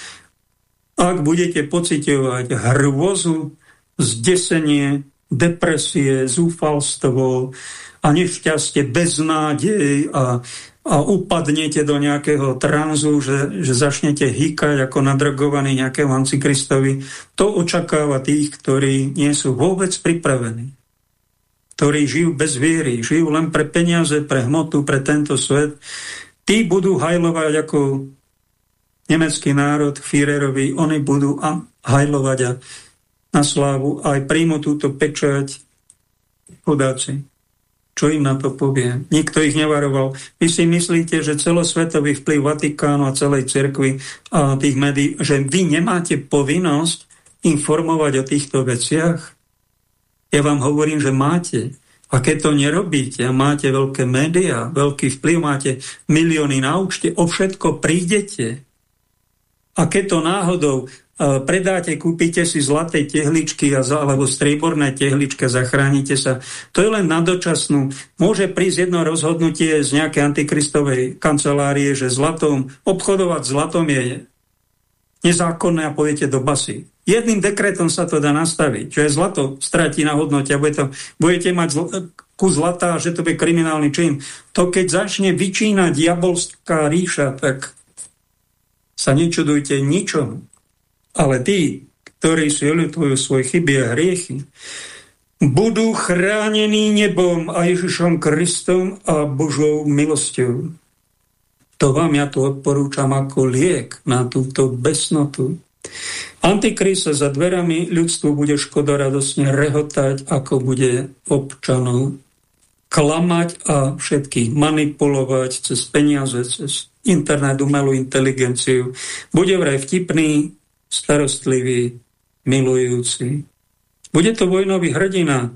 [SPEAKER 1] Ak budete pocitovať hrôzu, zdesenie, depresie, zúfalstvo a nešťastie, beznádej a a upadnete do nejakého tranzu, že, že začnete hýkať ako nadrogovaný nejakého antikristovi, to očakáva tých, ktorí nie sú vôbec pripravení. Ktorí žijú bez viery, žijú len pre peniaze, pre hmotu, pre tento svet. Tí budú hajlovať ako nemecký národ Führerovi, oni budú hajlovať a na slávu aj príjmu túto pečať chudáci. Čo im na to povie? Nikto ich nevaroval. Vy si myslíte, že celosvetový vplyv Vatikánu a celej cirkvi a tých médií, že vy nemáte povinnosť informovať o týchto veciach? Ja vám hovorím, že máte. A keď to nerobíte a máte veľké médiá, veľký vplyv, máte milióny na účte, o všetko prídete. A keď to náhodou predáte, kúpite si zlaté tehličky alebo strieborné tehličky a zachránite sa. To je len na dočasnú. Môže prísť jedno rozhodnutie z nejakej antikristovej kancelárie, že zlatom, obchodovať zlatom je nezákonné a pôjdete do basy. Jedným dekretom sa to dá nastaviť, že zlato stratí na hodnote a bude to, budete mať zl kus zlata že to bude kriminálny čin. To keď začne vyčínať diabolská ríša, tak sa nečudujte ničomu. Ale tí, ktorí si ľutujú svoje chyby a hriechy, budú chránení nebom a Ježišom Kristom a Božou milosťou. To vám ja tu odporúčam ako liek na túto besnotu. Antikrist sa za dverami ľudstvu bude škodoradosne rehotať, ako bude občanov klamať a všetkých manipulovať cez peniaze, cez internet, umelú inteligenciu. Bude vraj vtipný, starostlivý, milujúci. Bude to vojnový hrdina,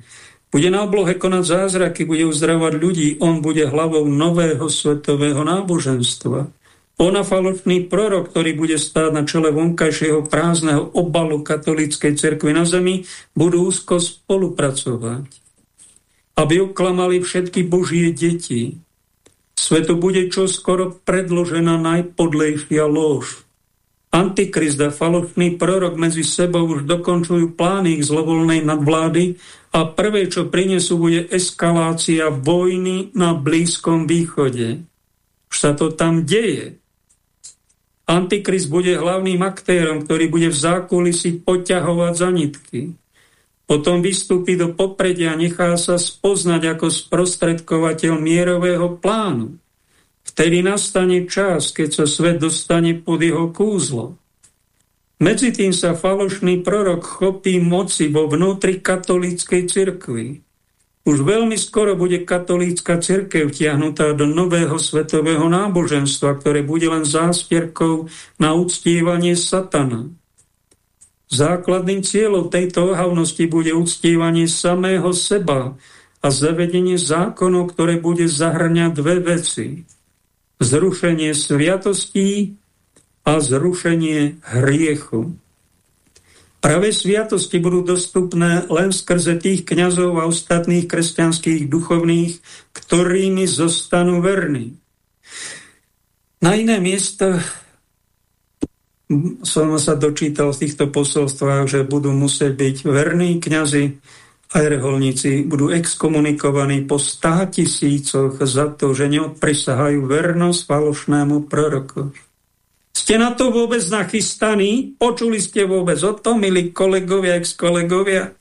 [SPEAKER 1] bude na oblohe konať zázraky, bude uzdravovať ľudí, on bude hlavou nového svetového náboženstva. On a falošný prorok, ktorý bude stáť na čele vonkajšieho prázdneho obalu katolíckej cerkvy na zemi, budú úzko spolupracovať. Aby oklamali všetky božie deti. Svetu bude čoskoro predložená najpodlejšia lož, Antikrist a falošný prorok medzi sebou už dokončujú plány ich zlovolnej nadvlády a prvé, čo prinesú, bude eskalácia vojny na Blízkom východe. Už sa to tam deje. Antikrist bude hlavným aktérom, ktorý bude v zákulisí poťahovať za nitky. Potom vystúpi do popredia a nechá sa spoznať ako sprostredkovateľ mierového plánu. Vtedy nastane čas, keď sa svet dostane pod jeho kúzlo. Medzi tým sa falošný prorok chopí moci vo vnútri katolíckej cirkvi. Už veľmi skoro bude katolícka cirkev vtiahnutá do nového svetového náboženstva, ktoré bude len záspierkou na uctievanie satana. Základným cieľom tejto ohavnosti bude uctievanie samého seba a zavedenie zákonov, ktoré bude zahrňať dve veci – zrušenie sviatostí a zrušenie hriechu. Pravé sviatosti budú dostupné len skrze tých kňazov a ostatných kresťanských duchovných, ktorými zostanú verní. Na iné miesto som sa dočítal z týchto posolstvách, že budú musieť byť verní kňazi aj reholníci budú exkomunikovaní po stá tisícoch za to, že neodprisahajú vernosť falošnému proroku. Ste na to vôbec nachystaní? Počuli ste vôbec o tom, milí kolegovia, ex-kolegovia?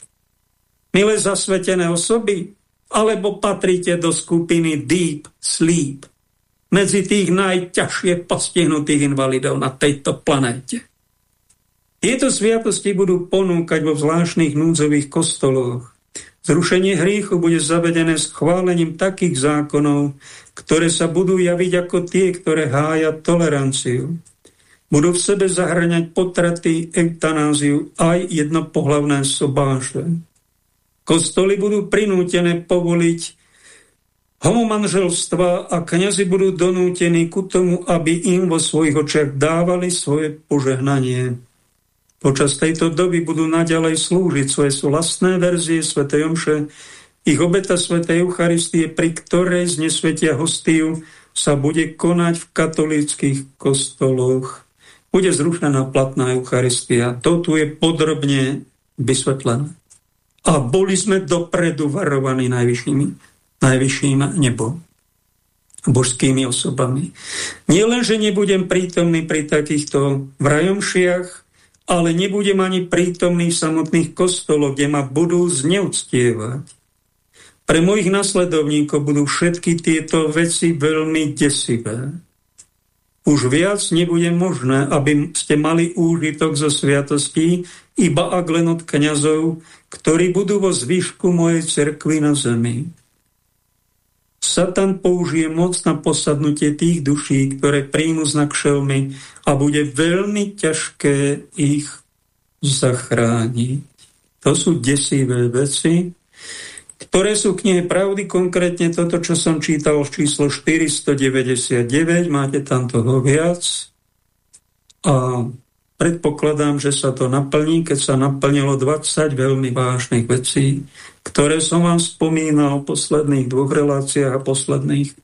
[SPEAKER 1] Milé zasvetené osoby? Alebo patríte do skupiny Deep Sleep? Medzi tých najťažšie postihnutých invalidov na tejto planéte. Tieto sviatosti budú ponúkať vo zvláštnych núdzových kostoloch. Zrušenie hriechu bude zavedené schválením takých zákonov, ktoré sa budú javiť ako tie, ktoré hája toleranciu. Budú v sebe zahrňať potraty, eutanáziu aj jednopohlavné sobáše. Kostoly budú prinútené povoliť homomanželstva a kňazi budú donútení ku tomu, aby im vo svojich očiach dávali svoje požehnanie. Počas tejto doby budú naďalej slúžiť svoje vlastné verzie Sv. Jomše, ich obeta Sv. Eucharistie, pri ktorej z nesvetia hostiu sa bude konať v katolíckých kostoloch. Bude zrušená platná Eucharistia. To tu je podrobne vysvetlené. A boli sme dopredu varovaní najvyššími, najvyšším nebom božskými osobami. Nie len, že nebudem prítomný pri takýchto vrajomšiach, ale nebudem ani prítomný v samotných kostoloch, kde ma budú zneúctievať. Pre mojich nasledovníkov budú všetky tieto veci veľmi desivé. Už viac nebude možné, aby ste mali úžitok zo sviatostí, iba ak len od kniazov, ktorí budú vo zvyšku mojej cerkvy na zemi. Satan použije moc na posadnutie tých duší, ktoré príjmu znak šelmy a bude veľmi ťažké ich zachrániť. To sú desivé veci, ktoré sú v knihe Pravdy, konkrétne toto, čo som čítal v číslo 499, máte tam toho viac. A predpokladám, že sa to naplní, keď sa naplnilo 20 veľmi vážnych vecí, ktoré som vám spomínal v posledných dvoch reláciách a posledných,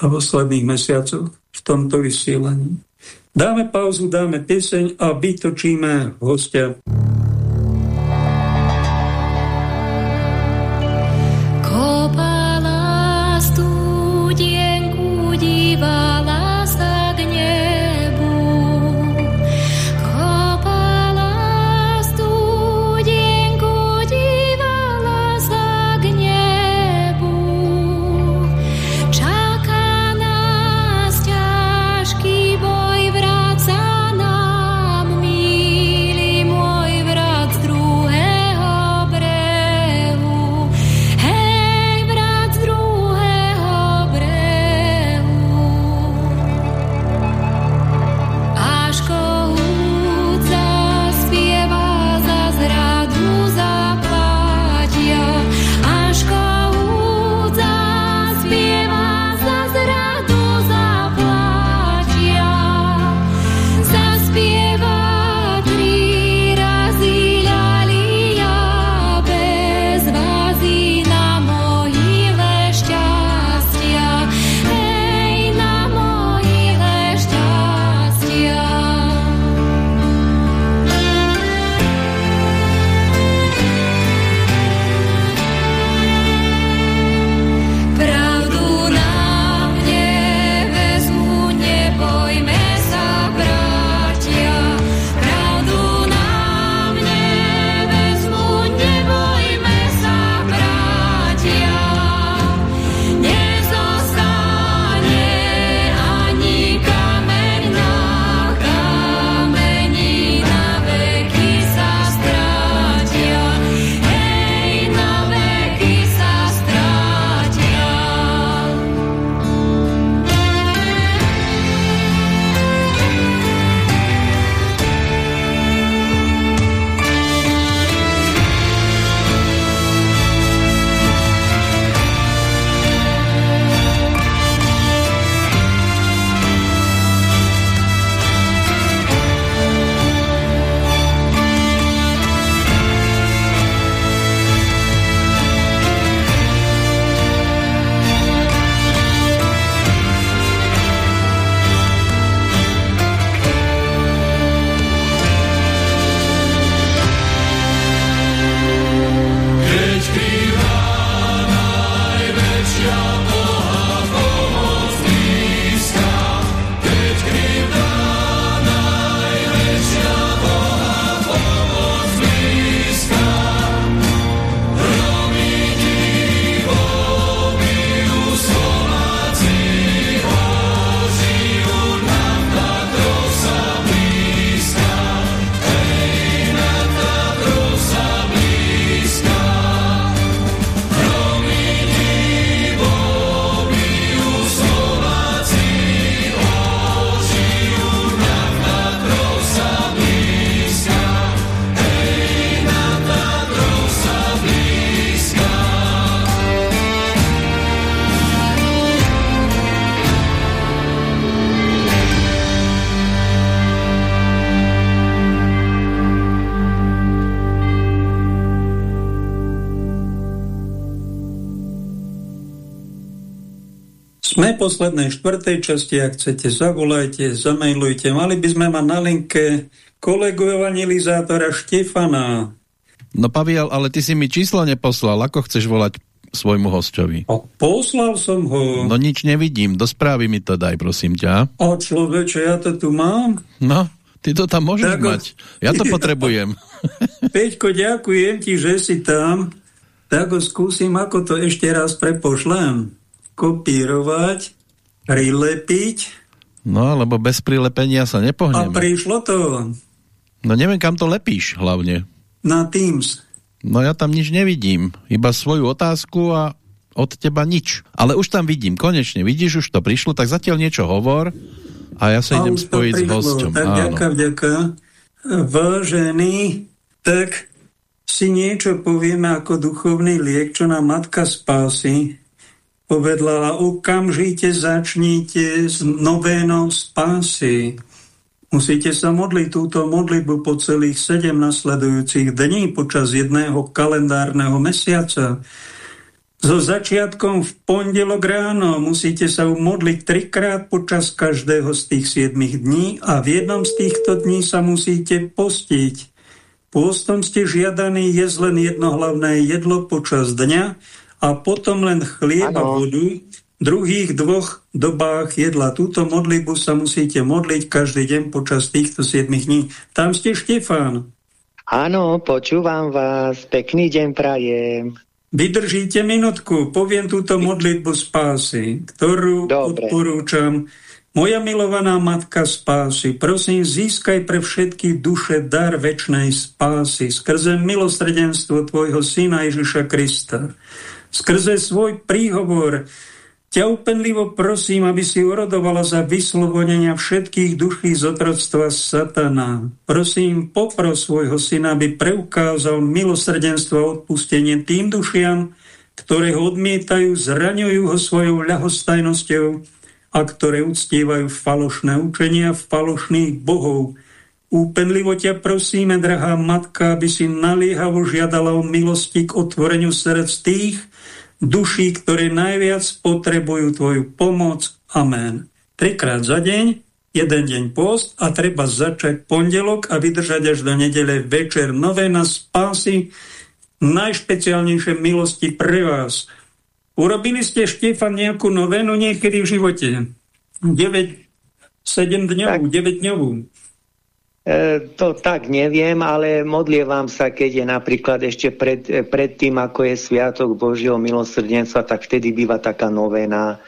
[SPEAKER 1] a posledných mesiacoch v tomto vysielaní. Dáme pauzu, dáme pieseň a vytočíme hostia. Sme poslednej štvrtej časti, ak chcete, zavolajte, zamailujte. Mali by sme mať na linke kolegu evangelizátora Štefana.
[SPEAKER 3] No Pavial, ale ty si mi číslo neposlal. Ako chceš volať svojmu hostovi?
[SPEAKER 1] A poslal som ho.
[SPEAKER 3] No nič nevidím. Do správy mi to daj, prosím ťa.
[SPEAKER 1] A človeče, ja to tu mám.
[SPEAKER 3] No, ty to tam môžeš tak, mať. Ja to potrebujem.
[SPEAKER 1] Peťko, ďakujem ti, že si tam. Tak ho skúsim, ako to ešte raz prepošlem. Kopírovať, prilepiť.
[SPEAKER 3] No, lebo bez prilepenia sa nepohneme.
[SPEAKER 1] A prišlo to.
[SPEAKER 3] No neviem, kam to lepíš hlavne.
[SPEAKER 1] Na Teams.
[SPEAKER 3] No ja tam nič nevidím. Iba svoju otázku a od teba nič. Ale už tam vidím, konečne. Vidíš, už to prišlo, tak zatiaľ niečo hovor a ja sa a idem spojiť s hosťom.
[SPEAKER 1] Tak ďaká, ďaká. Vážený, tak si niečo povieme ako duchovný liek, čo nám Matka spásy povedala, okamžite začnite s novénou spásy. Musíte sa modliť túto modlitbu po celých sedem nasledujúcich dní počas jedného kalendárneho mesiaca. So začiatkom v pondelok ráno musíte sa modliť trikrát počas každého z tých siedmých dní a v jednom z týchto dní sa musíte postiť. Pôstom ste žiadaní jesť len jedno hlavné jedlo počas dňa a potom len chlieb a vodu. Druhých dvoch dobách jedla. Túto modlitbu sa musíte modliť každý deň počas týchto 7 dní. Tam ste Štefán.
[SPEAKER 4] Áno, počúvam vás. Pekný deň prajem.
[SPEAKER 1] Vydržíte minutku, poviem túto modlitbu spásy, ktorú Dobre. odporúčam moja milovaná Matka spásy, prosím, získaj pre všetky duše dar väčšnej spásy skrze milosrdenstvo Tvojho Syna Ježiša Krista. Skrze svoj príhovor ťa upenlivo prosím, aby si urodovala za vyslobodenia všetkých duší z otroctva satana. Prosím, popros svojho syna, aby preukázal milosrdenstvo a odpustenie tým dušiam, ktoré ho odmietajú, zraňujú ho svojou ľahostajnosťou, a ktoré uctievajú falošné učenia falošných bohov. Úpenlivo ťa prosíme, drahá matka, aby si naliehavo žiadala o milosti k otvoreniu srdc tých duší, ktoré najviac potrebujú tvoju pomoc. Amen. Trikrát za deň, jeden deň post a treba začať pondelok a vydržať až do nedele večer. Nové na spásy, najšpeciálnejšie milosti pre vás – Urobili ste, Štefan, nejakú novenu niekedy v živote? 9, 7 dňovú, tak, 9 dňovú.
[SPEAKER 4] E, to tak neviem, ale modlievam sa, keď je napríklad ešte pred, pred tým, ako je Sviatok Božieho milosrdenstva, tak vtedy býva taká novena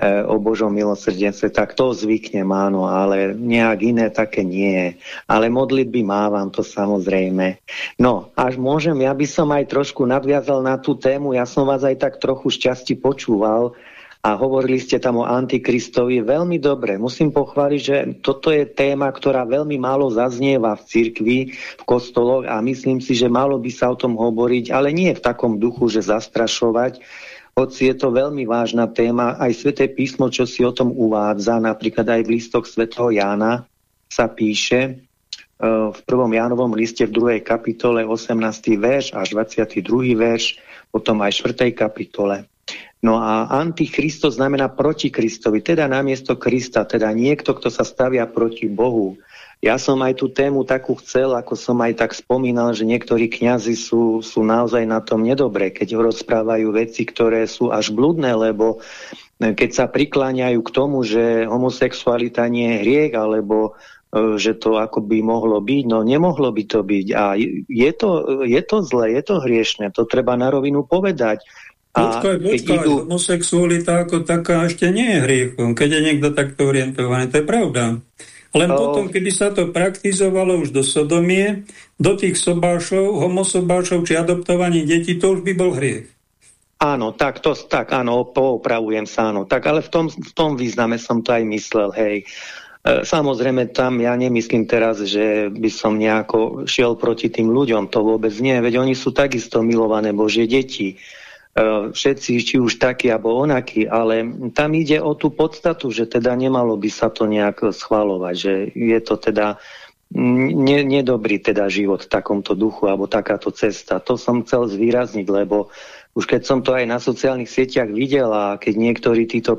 [SPEAKER 4] E, o Božom milosrdenstve, tak to zvyknem, áno, ale nejak iné také nie. Ale modlitby mávam to samozrejme. No, až môžem, ja by som aj trošku nadviazal na tú tému, ja som vás aj tak trochu šťastí počúval a hovorili ste tam o Antikristovi veľmi dobre. Musím pochváliť, že toto je téma, ktorá veľmi málo zaznieva v cirkvi, v kostoloch a myslím si, že malo by sa o tom hovoriť, ale nie v takom duchu, že zastrašovať, hoci je to veľmi vážna téma, aj Sveté písmo, čo si o tom uvádza, napríklad aj v listoch svätého Jána sa píše, e, v prvom Jánovom liste v druhej kapitole 18. verš až 22. verš, potom aj 4. kapitole. No a antichristo znamená proti Kristovi, teda namiesto Krista, teda niekto, kto sa stavia proti Bohu. Ja som aj tú tému takú chcel, ako som aj tak spomínal, že niektorí kňazi sú, sú naozaj na tom nedobre, keď rozprávajú veci, ktoré sú až blúdne, lebo keď sa prikláňajú k tomu, že homosexualita nie je hriek, alebo e, že to ako by mohlo byť, no nemohlo by to byť. A je to, je to zlé, je to hriešne, to treba na rovinu povedať.
[SPEAKER 1] Počkaj, počkaj, idú... homosexualita ako taká ešte nie je hriechom, keď je niekto takto orientovaný, to je pravda. Len to... potom, keby sa to praktizovalo už do sodomie, do tých sobášov, homosobášov či adoptovaní detí, to už by bol hriech.
[SPEAKER 4] Áno, tak, to, tak, áno, poupravujem sa, áno. Tak, ale v tom, v tom význame som to aj myslel, hej. E, samozrejme, tam ja nemyslím teraz, že by som nejako šiel proti tým ľuďom, to vôbec nie, veď oni sú takisto milované Božie deti. E, všetci, či už takí alebo onakí, ale tam ide o tú podstatu, že teda nemalo by sa to nejak schvalovať, že je to teda ne, nedobrý teda život v takomto duchu alebo takáto cesta. To som chcel zvýrazniť, lebo už keď som to aj na sociálnych sieťach videl a keď niektorí títo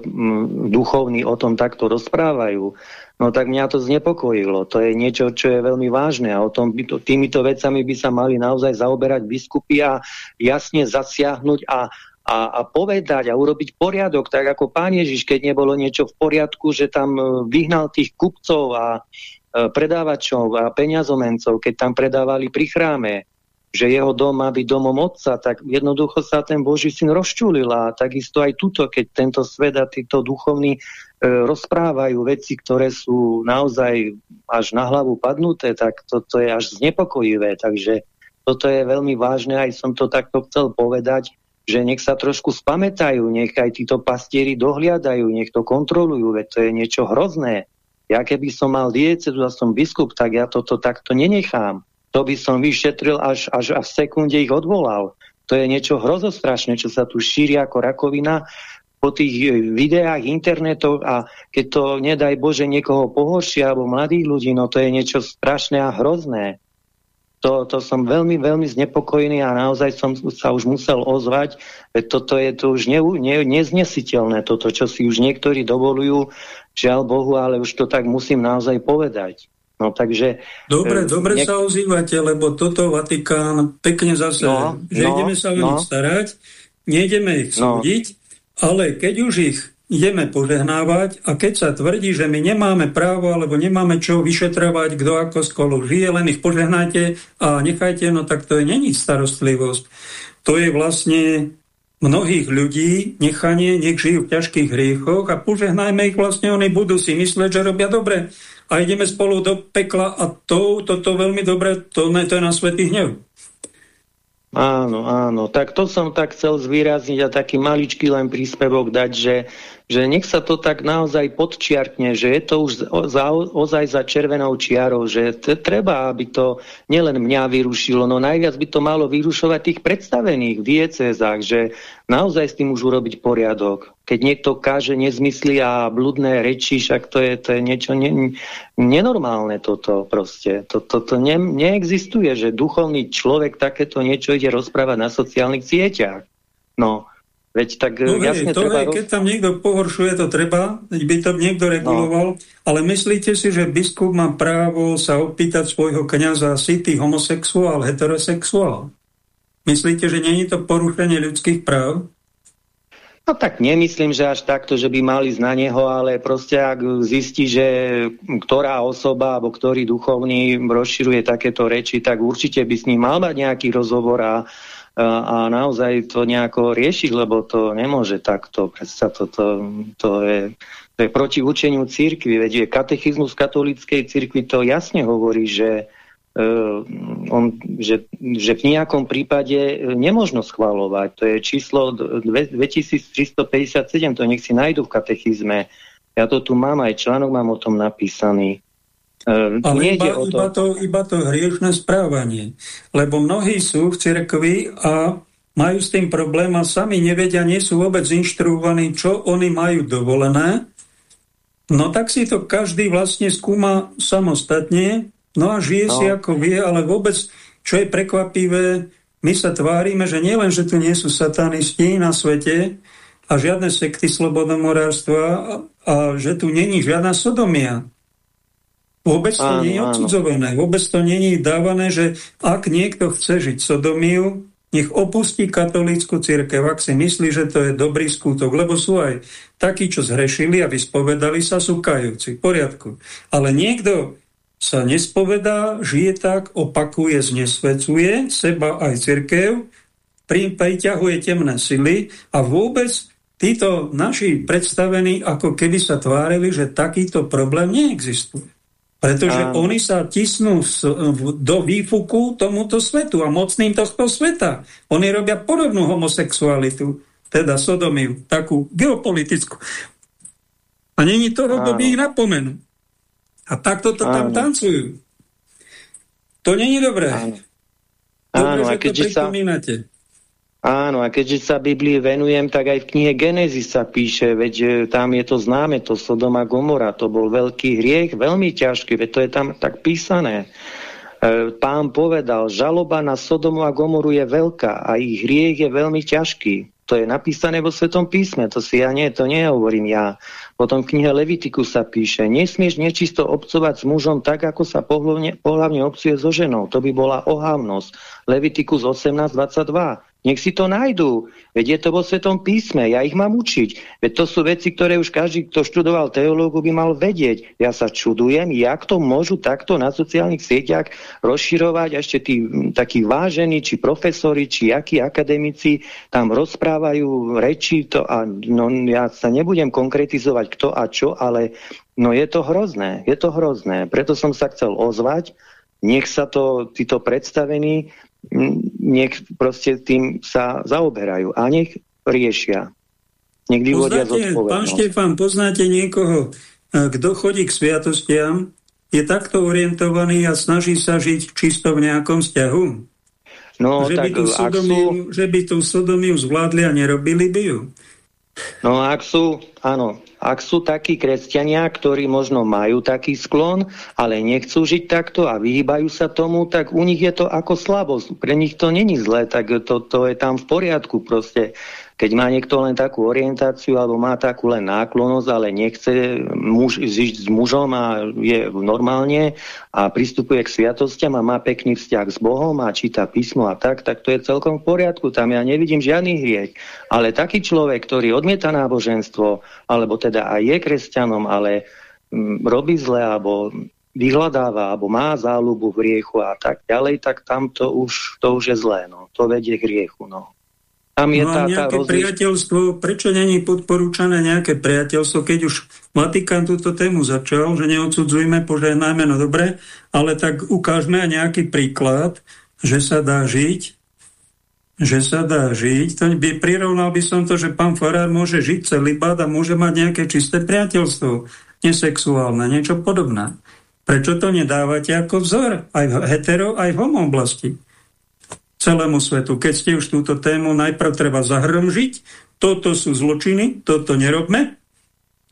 [SPEAKER 4] duchovní o tom takto rozprávajú, no tak mňa to znepokojilo. To je niečo, čo je veľmi vážne a o tom by to, týmito vecami by sa mali naozaj zaoberať biskupy a jasne zasiahnuť a, a, a povedať a urobiť poriadok, tak ako pán Ježiš, keď nebolo niečo v poriadku, že tam e, vyhnal tých kupcov a e, predávačov a peňazomencov, keď tam predávali pri chráme že jeho dom má byť domom otca, tak jednoducho sa ten Boží syn rozčulil a takisto aj tuto, keď tento svet a títo duchovní e, rozprávajú veci, ktoré sú naozaj až na hlavu padnuté, tak toto je až znepokojivé. Takže toto je veľmi vážne, aj som to takto chcel povedať, že nech sa trošku spamätajú, nech aj títo pastieri dohliadajú, nech to kontrolujú, veď to je niečo hrozné. Ja keby som mal diecezu a som biskup, tak ja toto takto nenechám to by som vyšetril, až, až, až v sekunde ich odvolal. To je niečo hrozostrašné, čo sa tu šíri ako rakovina po tých e, videách, internetoch a keď to, nedaj Bože, niekoho pohoršia alebo mladých ľudí, no to je niečo strašné a hrozné. To, to som veľmi, veľmi znepokojený a naozaj som sa už musel ozvať, veď toto je to už ne, ne, neznesiteľné, toto, čo si už niektorí dovolujú, žiaľ Bohu, ale už to tak musím naozaj povedať. No takže...
[SPEAKER 1] Dobre, e, dobre nek... sa ozývate, lebo toto Vatikán pekne zase, no, že no, ideme sa o no. nich starať, nejdeme ich no. súdiť, ale keď už ich ideme požehnávať a keď sa tvrdí, že my nemáme právo alebo nemáme čo vyšetrovať, kto ako skolo žije, len ich požehnajte a nechajte, no tak to je není starostlivosť. To je vlastne mnohých ľudí nechanie, nech žijú v ťažkých hriechoch a požehnajme ich vlastne, oni budú si mysleť, že robia dobre a ideme spolu do pekla a to, veľmi dobre, to, to je na svetý hnev.
[SPEAKER 4] Áno, áno. Tak to som tak chcel zvýrazniť a taký maličký len príspevok dať, že že nech sa to tak naozaj podčiarkne, že je to už za, ozaj za červenou čiarou, že treba, aby to nielen mňa vyrušilo, no najviac by to malo vyrušovať tých predstavených v diecezách, že naozaj s tým už urobiť poriadok. Keď niekto káže nezmysly a bludné reči, však to je, to je niečo ne, nenormálne toto proste. Toto to, to ne, neexistuje, že duchovný človek takéto niečo ide rozprávať na sociálnych sieťach. No, Veď tak
[SPEAKER 1] no, jasne to treba... Je, keď tam niekto pohoršuje, to treba, by to niekto reguloval, no. ale myslíte si, že biskup má právo sa opýtať svojho kniaza, si ty homosexuál, heterosexuál? Myslíte, že není to porušenie ľudských práv?
[SPEAKER 4] No tak nemyslím, že až takto, že by mali na neho, ale proste ak zistí, že ktorá osoba alebo ktorý duchovný rozširuje takéto reči, tak určite by s ním mal mať nejaký rozhovor a a naozaj to nejako riešiť, lebo to nemôže takto. Predsa to, to, to, je, to je proti učeniu církvy. Veď je katechizmus katolíckej církvy to jasne hovorí, že, uh, on, že, že v nejakom prípade nemôžno schváľovať. To je číslo 2357, to nech si nájdu v katechizme. Ja to tu mám, aj článok mám o tom napísaný.
[SPEAKER 1] Uh, Ale iba, to... Iba, to, iba to hriešne správanie. Lebo mnohí sú v cirkvi a majú s tým problém a sami nevedia, nie sú vôbec inštruovaní, čo oni majú dovolené. No tak si to každý vlastne skúma samostatne, no a žije no. si ako vie, ale vôbec, čo je prekvapivé, my sa tvárime, že nielen, že tu nie sú satanisti na svete a žiadne sekty slobodomorárstva a, a že tu není žiadna sodomia. Vôbec to áno, nie je odsudzované, vôbec to nie je dávané, že ak niekto chce žiť sodomiu, nech opustí katolícku církev, ak si myslí, že to je dobrý skútok, lebo sú aj takí, čo zhrešili a vyspovedali sa, sú kajúci, v poriadku. Ale niekto sa nespovedá, žije tak, opakuje, znesvecuje seba aj církev, priťahuje temné sily a vôbec títo naši predstavení ako keby sa tvárili, že takýto problém neexistuje. Pretože a... oni sa tisnú do výfuku tomuto svetu a mocným tohto sveta. Oni robia podobnú homosexualitu, teda sodomiu, takú geopolitickú. A není toho, kto by ich napomenú. A takto to tam tancujú. To není dobré. Áno,
[SPEAKER 4] Dobre, Áno že a to. Sa... Áno, a keďže sa Biblii venujem, tak aj v knihe Genesis sa píše, veď e, tam je to známe, to Sodoma Gomora, to bol veľký hriech, veľmi ťažký, veď to je tam tak písané. pán povedal, žaloba na Sodomu a Gomoru je veľká a ich hriech je veľmi ťažký. To je napísané vo Svetom písme, to si ja nie, to nehovorím ja. Potom v knihe Levitiku sa píše, nesmieš nečisto obcovať s mužom tak, ako sa pohľavne, pohľavne obcuje so ženou. To by bola ohávnosť. Levitikus 18.22. Nech si to nájdú. Veď je to vo Svetom písme. Ja ich mám učiť. Veď to sú veci, ktoré už každý, kto študoval teológu, by mal vedieť. Ja sa čudujem, jak to môžu takto na sociálnych sieťach rozširovať ešte tí takí vážení, či profesori, či akí akademici tam rozprávajú reči. To a, no, ja sa nebudem konkretizovať kto a čo, ale no je to hrozné. Je to hrozné. Preto som sa chcel ozvať. Nech sa to, títo predstavení nech proste tým sa zaoberajú a nech riešia. Nech vyvodia
[SPEAKER 1] Pán Štefan, poznáte niekoho, e, kto chodí k sviatostiam, je takto orientovaný a snaží sa žiť čisto v nejakom vzťahu? No, že, tak, by tú sodomiu, sú... že by tú sodomiu zvládli a nerobili by ju?
[SPEAKER 4] No ak sú, áno, ak sú takí kresťania, ktorí možno majú taký sklon, ale nechcú žiť takto a vyhýbajú sa tomu, tak u nich je to ako slabosť. Pre nich to není zlé, tak to, to je tam v poriadku proste. Keď má niekto len takú orientáciu alebo má takú len náklonosť, ale nechce muž, žiť s mužom a je normálne a pristupuje k sviatostiam a má pekný vzťah s Bohom a číta písmo a tak, tak to je celkom v poriadku. Tam ja nevidím žiadny hriech. Ale taký človek, ktorý odmieta náboženstvo, alebo teda aj je kresťanom, ale mm, robí zle alebo vyhľadáva alebo má záľubu v hriechu a tak ďalej, tak tam to už, to už je zlé. No. To vedie k hriechu. No.
[SPEAKER 1] Tam je no tá, nejaké tá priateľstvo, prečo není podporúčané nejaké priateľstvo, keď už Vatikán túto tému začal, že neodsudzujme, požehnajme, no dobre, ale tak ukážme aj nejaký príklad, že sa dá žiť, že sa dá žiť. To by, prirovnal by som to, že pán Farár môže žiť celibát a môže mať nejaké čisté priateľstvo, nesexuálne, niečo podobné. Prečo to nedávate ako vzor aj v hetero, aj v homo oblasti? Celému svetu. Keď ste už túto tému, najprv treba zahrmžiť, toto sú zločiny, toto nerobme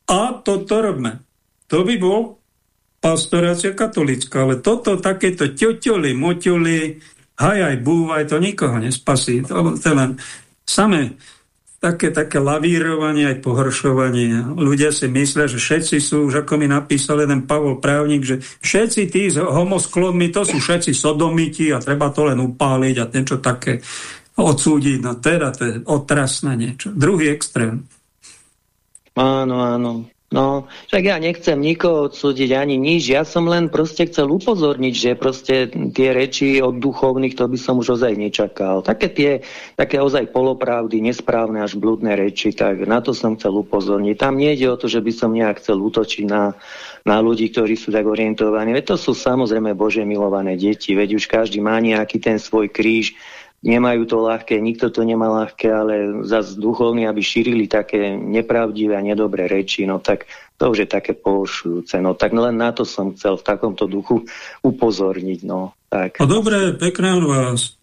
[SPEAKER 1] a toto robme. To by bol pastorácia katolická, ale toto takéto ťoťoli, moťoli, haj aj búvaj, to nikoho nespasí. To, to len samé také, také lavírovanie, aj pohoršovanie. Ľudia si myslia, že všetci sú, už ako mi napísal jeden Pavol Právnik, že všetci tí s homosklonmi, to sú všetci sodomiti a treba to len upáliť a niečo také odsúdiť. No teda to je otrasné niečo. Druhý extrém.
[SPEAKER 4] Áno, áno. No, však ja nechcem nikoho odsúdiť ani nič, ja som len proste chcel upozorniť, že proste tie reči od duchovných, to by som už ozaj nečakal. Také tie, také ozaj polopravdy, nesprávne až blúdne reči, tak na to som chcel upozorniť. Tam nie ide o to, že by som nejak chcel útočiť na, na ľudí, ktorí sú tak orientovaní. Veď to sú samozrejme Bože milované deti, veď už každý má nejaký ten svoj kríž, nemajú to ľahké, nikto to nemá ľahké, ale zase duchovní, aby šírili také nepravdivé a nedobré reči, no tak to už je také poušujúce. No tak len na to som chcel v takomto duchu upozorniť. No, tak.
[SPEAKER 1] no dobre, pekné od vás.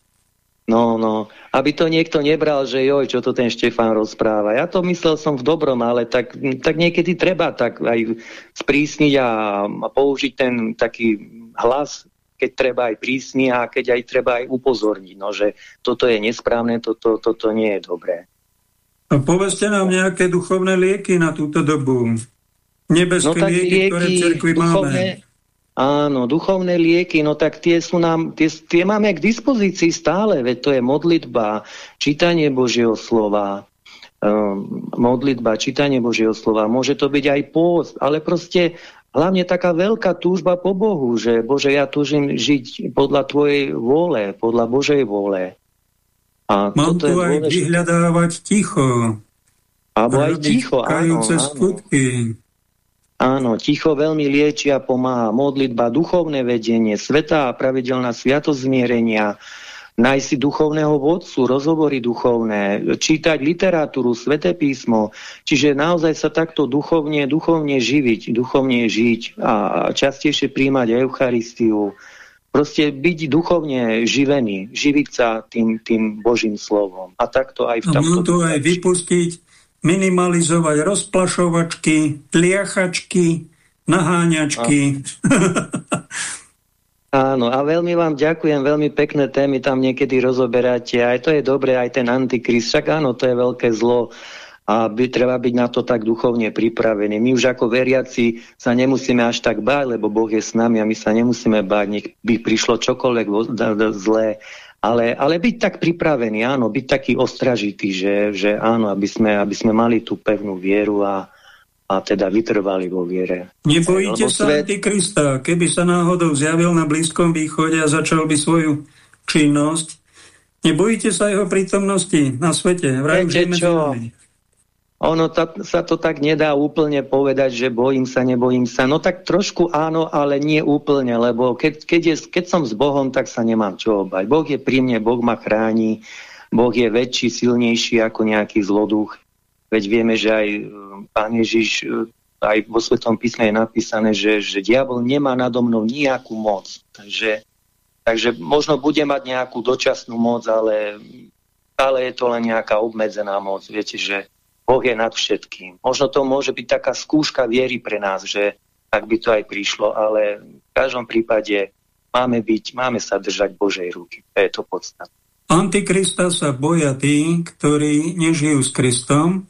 [SPEAKER 4] No, no, aby to niekto nebral, že joj, čo to ten Štefan rozpráva. Ja to myslel som v dobrom, ale tak, tak niekedy treba tak aj sprísniť a, a použiť ten taký hlas keď treba aj prísni a keď aj treba aj upozorniť, no, že toto je nesprávne, toto, toto nie je dobré.
[SPEAKER 1] A povedzte nám nejaké duchovné lieky na túto dobu. Nebeské no, lieky, lieky, ktoré v cerkvi duchovné, máme.
[SPEAKER 4] Áno, duchovné lieky, no tak tie, sú nám, tie, tie máme k dispozícii stále, veď to je modlitba, čítanie Božieho slova, um, modlitba, čítanie Božieho slova, môže to byť aj pôst, ale proste hlavne taká veľká túžba po Bohu, že Bože, ja túžim žiť podľa Tvojej vôle, podľa Božej vôle.
[SPEAKER 1] A Mám tu aj dôležité. vyhľadávať ticho.
[SPEAKER 4] Alebo aj ticho, áno, áno.
[SPEAKER 1] skutky.
[SPEAKER 4] Áno, ticho veľmi liečia, pomáha modlitba, duchovné vedenie, svetá a pravidelná sviatosť zmierenia, nájsť si duchovného vodcu, rozhovory duchovné, čítať literatúru, sveté písmo, čiže naozaj sa takto duchovne, duchovne živiť, duchovne žiť a častejšie príjmať Eucharistiu, proste byť duchovne živený, živiť sa tým, tým Božím slovom. A takto aj v tomto...
[SPEAKER 1] to aj vypustiť, minimalizovať rozplašovačky, tliachačky, naháňačky.
[SPEAKER 4] Áno, a veľmi vám ďakujem, veľmi pekné témy tam niekedy rozoberáte. Aj to je dobré, aj ten antikrist. Však áno, to je veľké zlo a by, treba byť na to tak duchovne pripravený. My už ako veriaci sa nemusíme až tak báť, lebo Boh je s nami a my sa nemusíme báť, nech by prišlo čokoľvek zlé. Ale, ale byť tak pripravený, áno, byť taký ostražitý, že, že áno, aby sme, aby sme mali tú pevnú vieru a, a teda vytrvali vo viere.
[SPEAKER 1] Nebojíte sa svet... Antikrista, keby sa náhodou zjavil na Blízkom východe a začal by svoju činnosť, nebojíte sa jeho prítomnosti na svete?
[SPEAKER 4] Vraj, Viete čo? Ono ta, sa to tak nedá úplne povedať, že bojím sa, nebojím sa. No tak trošku áno, ale nie úplne, lebo keď, keď, je, keď som s Bohom, tak sa nemám čo obať. Boh je pri mne, Boh ma chráni, Boh je väčší, silnejší ako nejaký zloduch. Veď vieme, že aj e, Pán Ježiš e, aj vo Svetom písme je napísané, že, že diabol nemá nado mnou nejakú moc. Takže, takže možno bude mať nejakú dočasnú moc, ale ale je to len nejaká obmedzená moc. Viete, že Boh je nad všetkým. Možno to môže byť taká skúška viery pre nás, že ak by to aj prišlo, ale v každom prípade máme byť, máme sa držať Božej ruky. To je to podstatné.
[SPEAKER 1] Antikrista sa boja tí, ktorí nežijú s Kristom,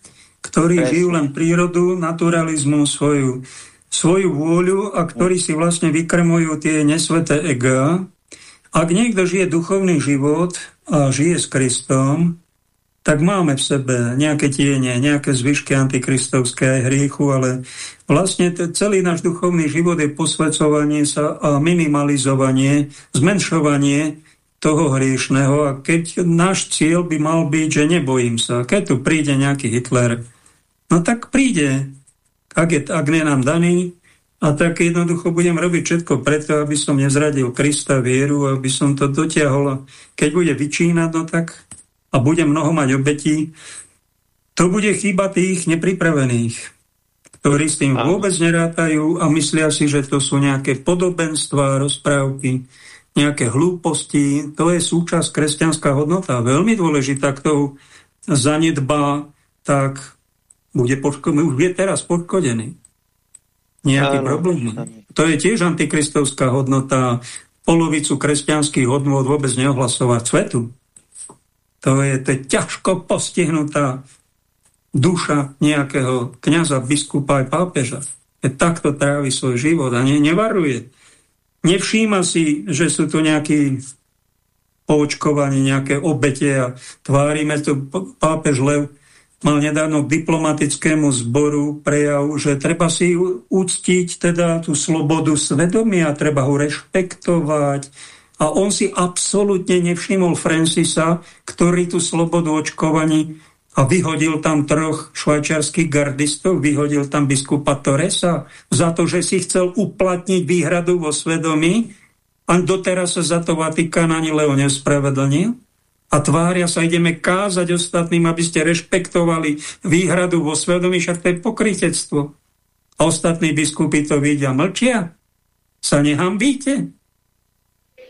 [SPEAKER 1] ktorí Presne. žijú len prírodu, naturalizmu, svoju, svoju vôľu a ktorí si vlastne vykrmujú tie nesveté ega. Ak niekto žije duchovný život a žije s Kristom, tak máme v sebe nejaké tiene, nejaké zvyšky antikristovské aj hriechu, ale vlastne celý náš duchovný život je posvedcovanie sa a minimalizovanie, zmenšovanie toho hriešného a keď náš cieľ by mal byť, že nebojím sa, keď tu príde nejaký Hitler, no tak príde, ak, je, ak nie nám daný, a tak jednoducho budem robiť všetko preto, aby som nezradil Krista vieru, aby som to dotiahol. Keď bude vyčínať, no tak a bude mnoho mať obetí, to bude chyba tých nepripravených, ktorí s tým vôbec nerátajú a myslia si, že to sú nejaké podobenstva, rozprávky, nejaké hlúposti. To je súčasť kresťanská hodnota, veľmi dôležitá, kto zanedbá, tak bude poškodený, už je teraz poškodený. Nejaký áno, problém. To je tiež antikristovská hodnota, polovicu kresťanských hodnot vôbec neohlasovať svetu. To je, to je ťažko postihnutá duša nejakého kniaza, biskupa aj pápeža. Je takto trávi svoj život a ne, nevaruje. Nevšíma si, že sú tu nejakí poočkovaní, nejaké obete a tvárime to. Pápež Lev mal nedávno k diplomatickému zboru prejav, že treba si úctiť teda tú slobodu svedomia, treba ho rešpektovať, a on si absolútne nevšimol Francisa, ktorý tú slobodu očkovaní a vyhodil tam troch švajčiarských gardistov, vyhodil tam biskupa Torresa za to, že si chcel uplatniť výhradu vo svedomí a doteraz sa za to Vatikán ani Leo nespravedlnil. A tvária sa, ideme kázať ostatným, aby ste rešpektovali výhradu vo svedomí, však to je pokrytectvo. A ostatní biskupy to vidia, mlčia. Sa nehambíte?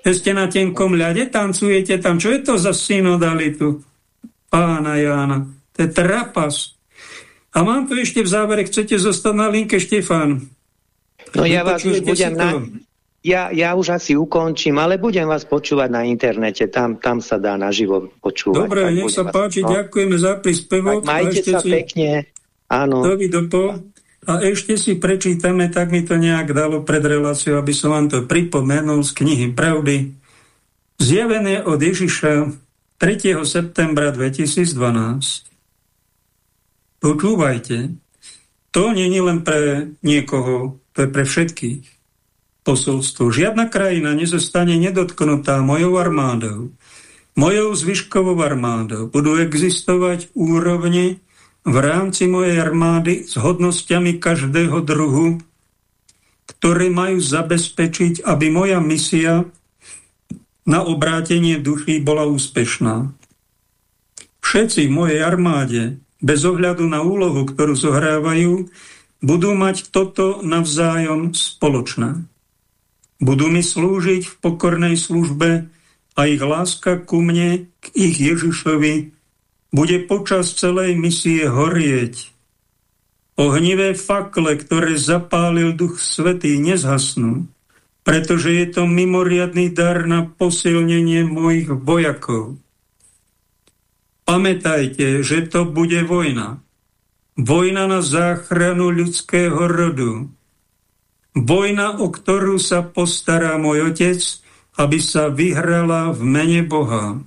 [SPEAKER 1] ste na tenkom ľade, tancujete tam. Čo je to za synodalitu? Pána Jána. To je trapas. A mám tu ešte v závere, chcete zostať na linke, Štefán?
[SPEAKER 4] No ja vás už budem na... Ja, ja už asi ukončím, ale budem vás počúvať na internete, tam, tam sa dá naživo počúvať.
[SPEAKER 1] Dobre, nech sa páči, no. ďakujeme za príspevok.
[SPEAKER 4] Tak majte sa si... pekne. Áno.
[SPEAKER 1] Dopo. A ešte si prečítame, tak mi to nejak dalo pred reláciou, aby som vám to pripomenul z knihy Pravdy. Zjavené od Ježiša 3. septembra 2012. Počúvajte, to nie je len pre niekoho, to je pre všetkých. Posolstvo. Žiadna krajina nezostane nedotknutá mojou armádou, mojou zvyškovou armádou. Budú existovať úrovne v rámci mojej armády s hodnosťami každého druhu, ktoré majú zabezpečiť, aby moja misia na obrátenie duší bola úspešná. Všetci v mojej armáde, bez ohľadu na úlohu, ktorú zohrávajú, budú mať toto navzájom spoločné. Budú mi slúžiť v pokornej službe a ich láska ku mne, k ich Ježišovi, bude počas celej misie horieť. Ohnivé fakle, ktoré zapálil Duch Svetý, nezhasnú. pretože je to mimoriadný dar na posilnenie mojich vojakov. Pamätajte, že to bude vojna. Vojna na záchranu ľudského rodu. Vojna, o ktorú sa postará môj otec, aby sa vyhrala v mene Boha.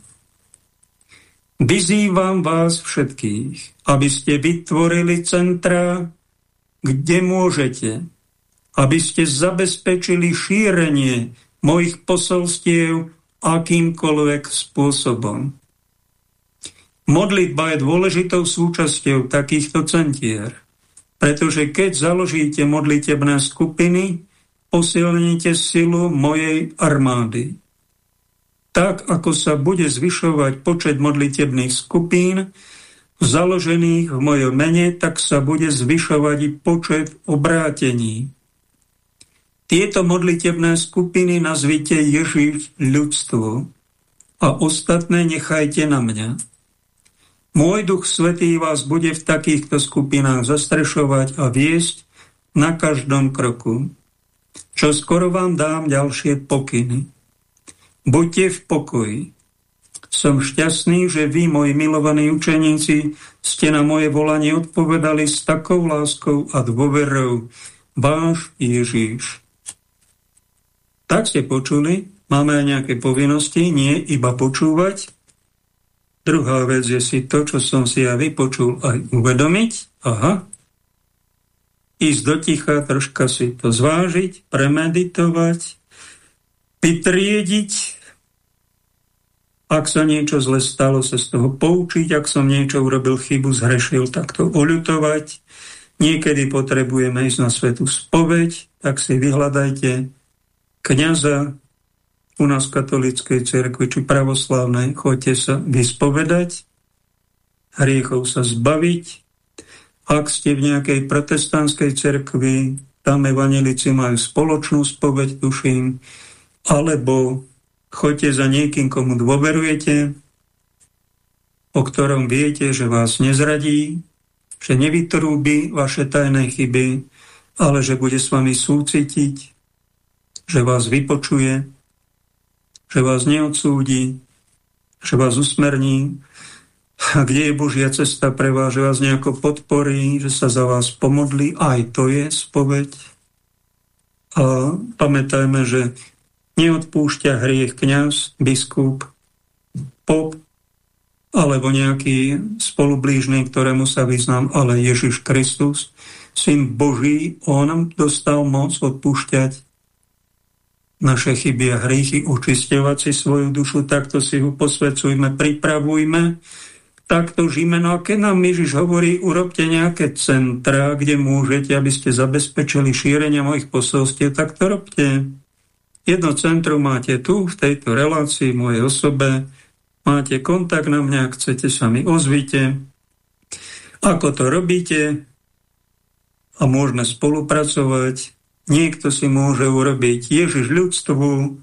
[SPEAKER 1] Vyzývam vás všetkých, aby ste vytvorili centra, kde môžete, aby ste zabezpečili šírenie mojich posolstiev akýmkoľvek spôsobom. Modlitba je dôležitou súčasťou takýchto centier, pretože keď založíte modlitebné skupiny, posilníte silu mojej armády. Tak, ako sa bude zvyšovať počet modlitebných skupín, založených v mojom mene, tak sa bude zvyšovať i počet obrátení. Tieto modlitebné skupiny nazvite Ježiš ľudstvo a ostatné nechajte na mňa. Môj duch svetý vás bude v takýchto skupinách zastrešovať a viesť na každom kroku. Čo skoro vám dám ďalšie pokyny. Buďte v pokoji. Som šťastný, že vy, moji milovaní učeníci, ste na moje volanie odpovedali s takou láskou a dôverou. Váš Ježíš. Tak ste počuli, máme aj nejaké povinnosti, nie iba počúvať. Druhá vec je si to, čo som si ja vypočul, aj uvedomiť. Aha. Ísť do ticha, troška si to zvážiť, premeditovať, vytriediť, ak sa niečo zle stalo, sa z toho poučiť, ak som niečo urobil chybu, zhrešil, tak to oľutovať. Niekedy potrebujeme ísť na svetu spoveď, tak si vyhľadajte kniaza u nás v katolíckej cerkvi či pravoslávnej, choďte sa vyspovedať, hriechov sa zbaviť. Ak ste v nejakej protestantskej cerkvi, tam evanelici majú spoločnú spoveď, tuším, alebo choďte za niekým, komu dôverujete, o ktorom viete, že vás nezradí, že nevytrúbi vaše tajné chyby, ale že bude s vami súcitiť, že vás vypočuje, že vás neodsúdi, že vás usmerní, a kde je Božia cesta pre vás, že vás nejako podporí, že sa za vás pomodlí, aj to je spoveď. A pamätajme, že neodpúšťa hriech kňaz, biskup, pop, alebo nejaký spolublížny, ktorému sa vyznám, ale Ježiš Kristus, Syn Boží, On dostal moc odpúšťať naše chyby a hriechy, očisťovať si svoju dušu, takto si ho posvedcujme, pripravujme, takto žijeme. No a keď nám Ježiš hovorí, urobte nejaké centra, kde môžete, aby ste zabezpečili šírenie mojich posolstiev, tak to robte. Jedno centrum máte tu, v tejto relácii, mojej osobe, máte kontakt na mňa, chcete, sa mi ozvite. Ako to robíte a môžeme spolupracovať, Niekto si môže urobiť Ježiš ľudstvu,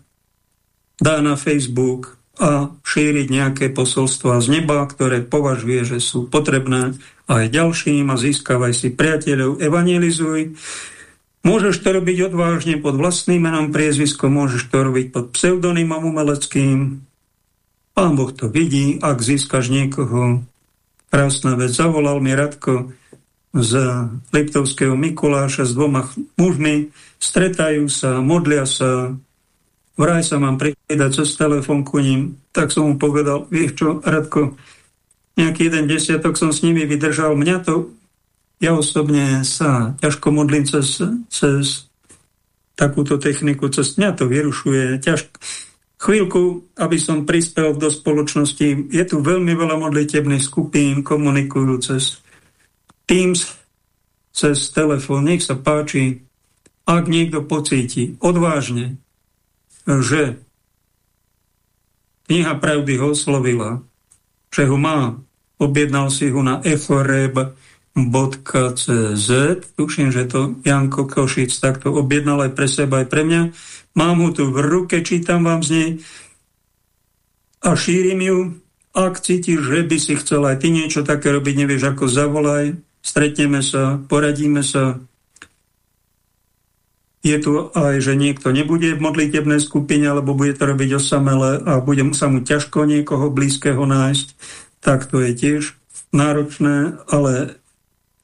[SPEAKER 1] dá na Facebook a šíriť nejaké posolstva z neba, ktoré považuje, že sú potrebné aj ďalším a získavaj si priateľov, evangelizuj. Môžeš to robiť odvážne pod vlastným menom priezviskom, môžeš to robiť pod pseudonymom umeleckým. Pán Boh to vidí, ak získaš niekoho. Krásna vec, zavolal mi Radko, z Liptovského Mikuláša s dvoma mužmi, stretajú sa, modlia sa, vraj sa mám pridať cez telefon ku ním, tak som mu povedal, vieš čo, Radko, nejaký jeden desiatok som s nimi vydržal, mňa to, ja osobne sa ťažko modlím cez, cez takúto techniku, cez mňa to vyrušuje, ťažko, chvíľku, aby som prispel do spoločnosti. Je tu veľmi veľa modlitebných skupín, komunikujú cez Teams cez telefón. Nech sa páči, ak niekto pocíti odvážne, že kniha pravdy ho oslovila, že ho má, objednal si ho na echoreb.cz, tuším, že to Janko Košic takto objednal aj pre seba, aj pre mňa. Mám ho tu v ruke, čítam vám z nej a šírim ju. Ak cítiš, že by si chcel aj ty niečo také robiť, nevieš ako, zavolaj stretneme sa, poradíme sa. je tu aj, že niekto nebude v modlitebnej skupine, alebo bude to robiť osamele a bude sa mu ťažko niekoho blízkeho nájsť, tak to je tiež náročné, ale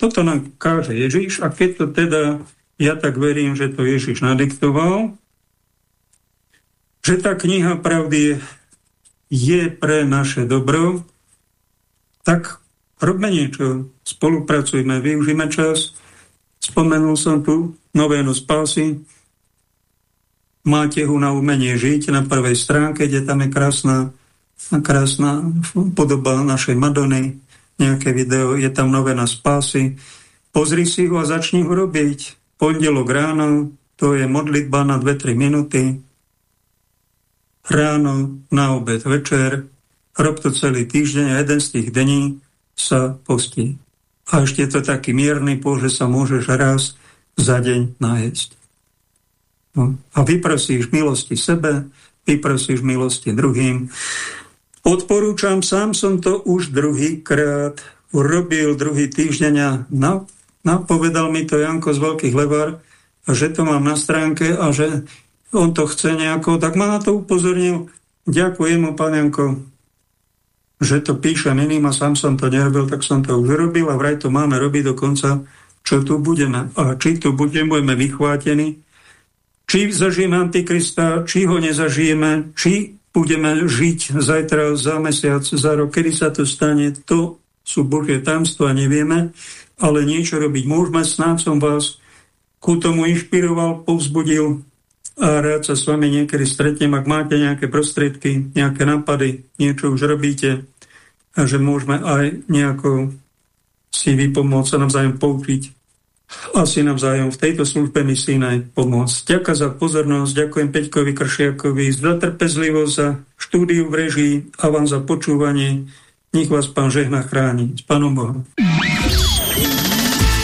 [SPEAKER 1] toto nám káže Ježiš a keď to teda, ja tak verím, že to Ježiš nadiktoval, že tá kniha pravdy je pre naše dobro, tak robme niečo, spolupracujme, využíme čas. Spomenul som tu novénu spásy, máte ho na umenie žiť na prvej stránke, kde tam je krásna, krásna podoba našej Madony, nejaké video, je tam novena spásy. Pozri si ho a začni ho robiť. Pondelok ráno, to je modlitba na 2-3 minúty. Ráno, na obed, večer. Rob to celý týždeň a jeden z tých dní sa postí. A ešte je to taký mierny pol, že sa môžeš raz za deň najesť. No. A vyprosíš milosti sebe, vyprosíš milosti druhým. Odporúčam, sám som to už druhýkrát urobil druhý týždeň a na, napovedal mi to Janko z Veľkých Levar, že to mám na stránke a že on to chce nejako, tak ma na to upozornil. Ďakujem mu, pán Janko, že to píše iným a sám som to nerobil, tak som to už robil a vraj to máme robiť dokonca, čo tu budeme. A či tu budeme, vychvátení, či zažijeme Antikrista, či ho nezažijeme, či budeme žiť zajtra, za mesiac, za rok, kedy sa to stane, to sú Božie tajomstva, nevieme, ale niečo robiť môžeme, snáď som vás ku tomu inšpiroval, povzbudil a rád sa s vami niekedy stretnem, ak máte nejaké prostriedky, nejaké nápady, niečo už robíte, a že môžeme aj nejako si vypomôcť sa navzájom poučiť a si navzájom v tejto službe misijnej pomôcť. Ďakujem za pozornosť, ďakujem Peťkovi Kršiakovi za trpezlivosť, za štúdiu v režii a vám za počúvanie. Nech vás Pán žehna chráni. S Pánom Bohom.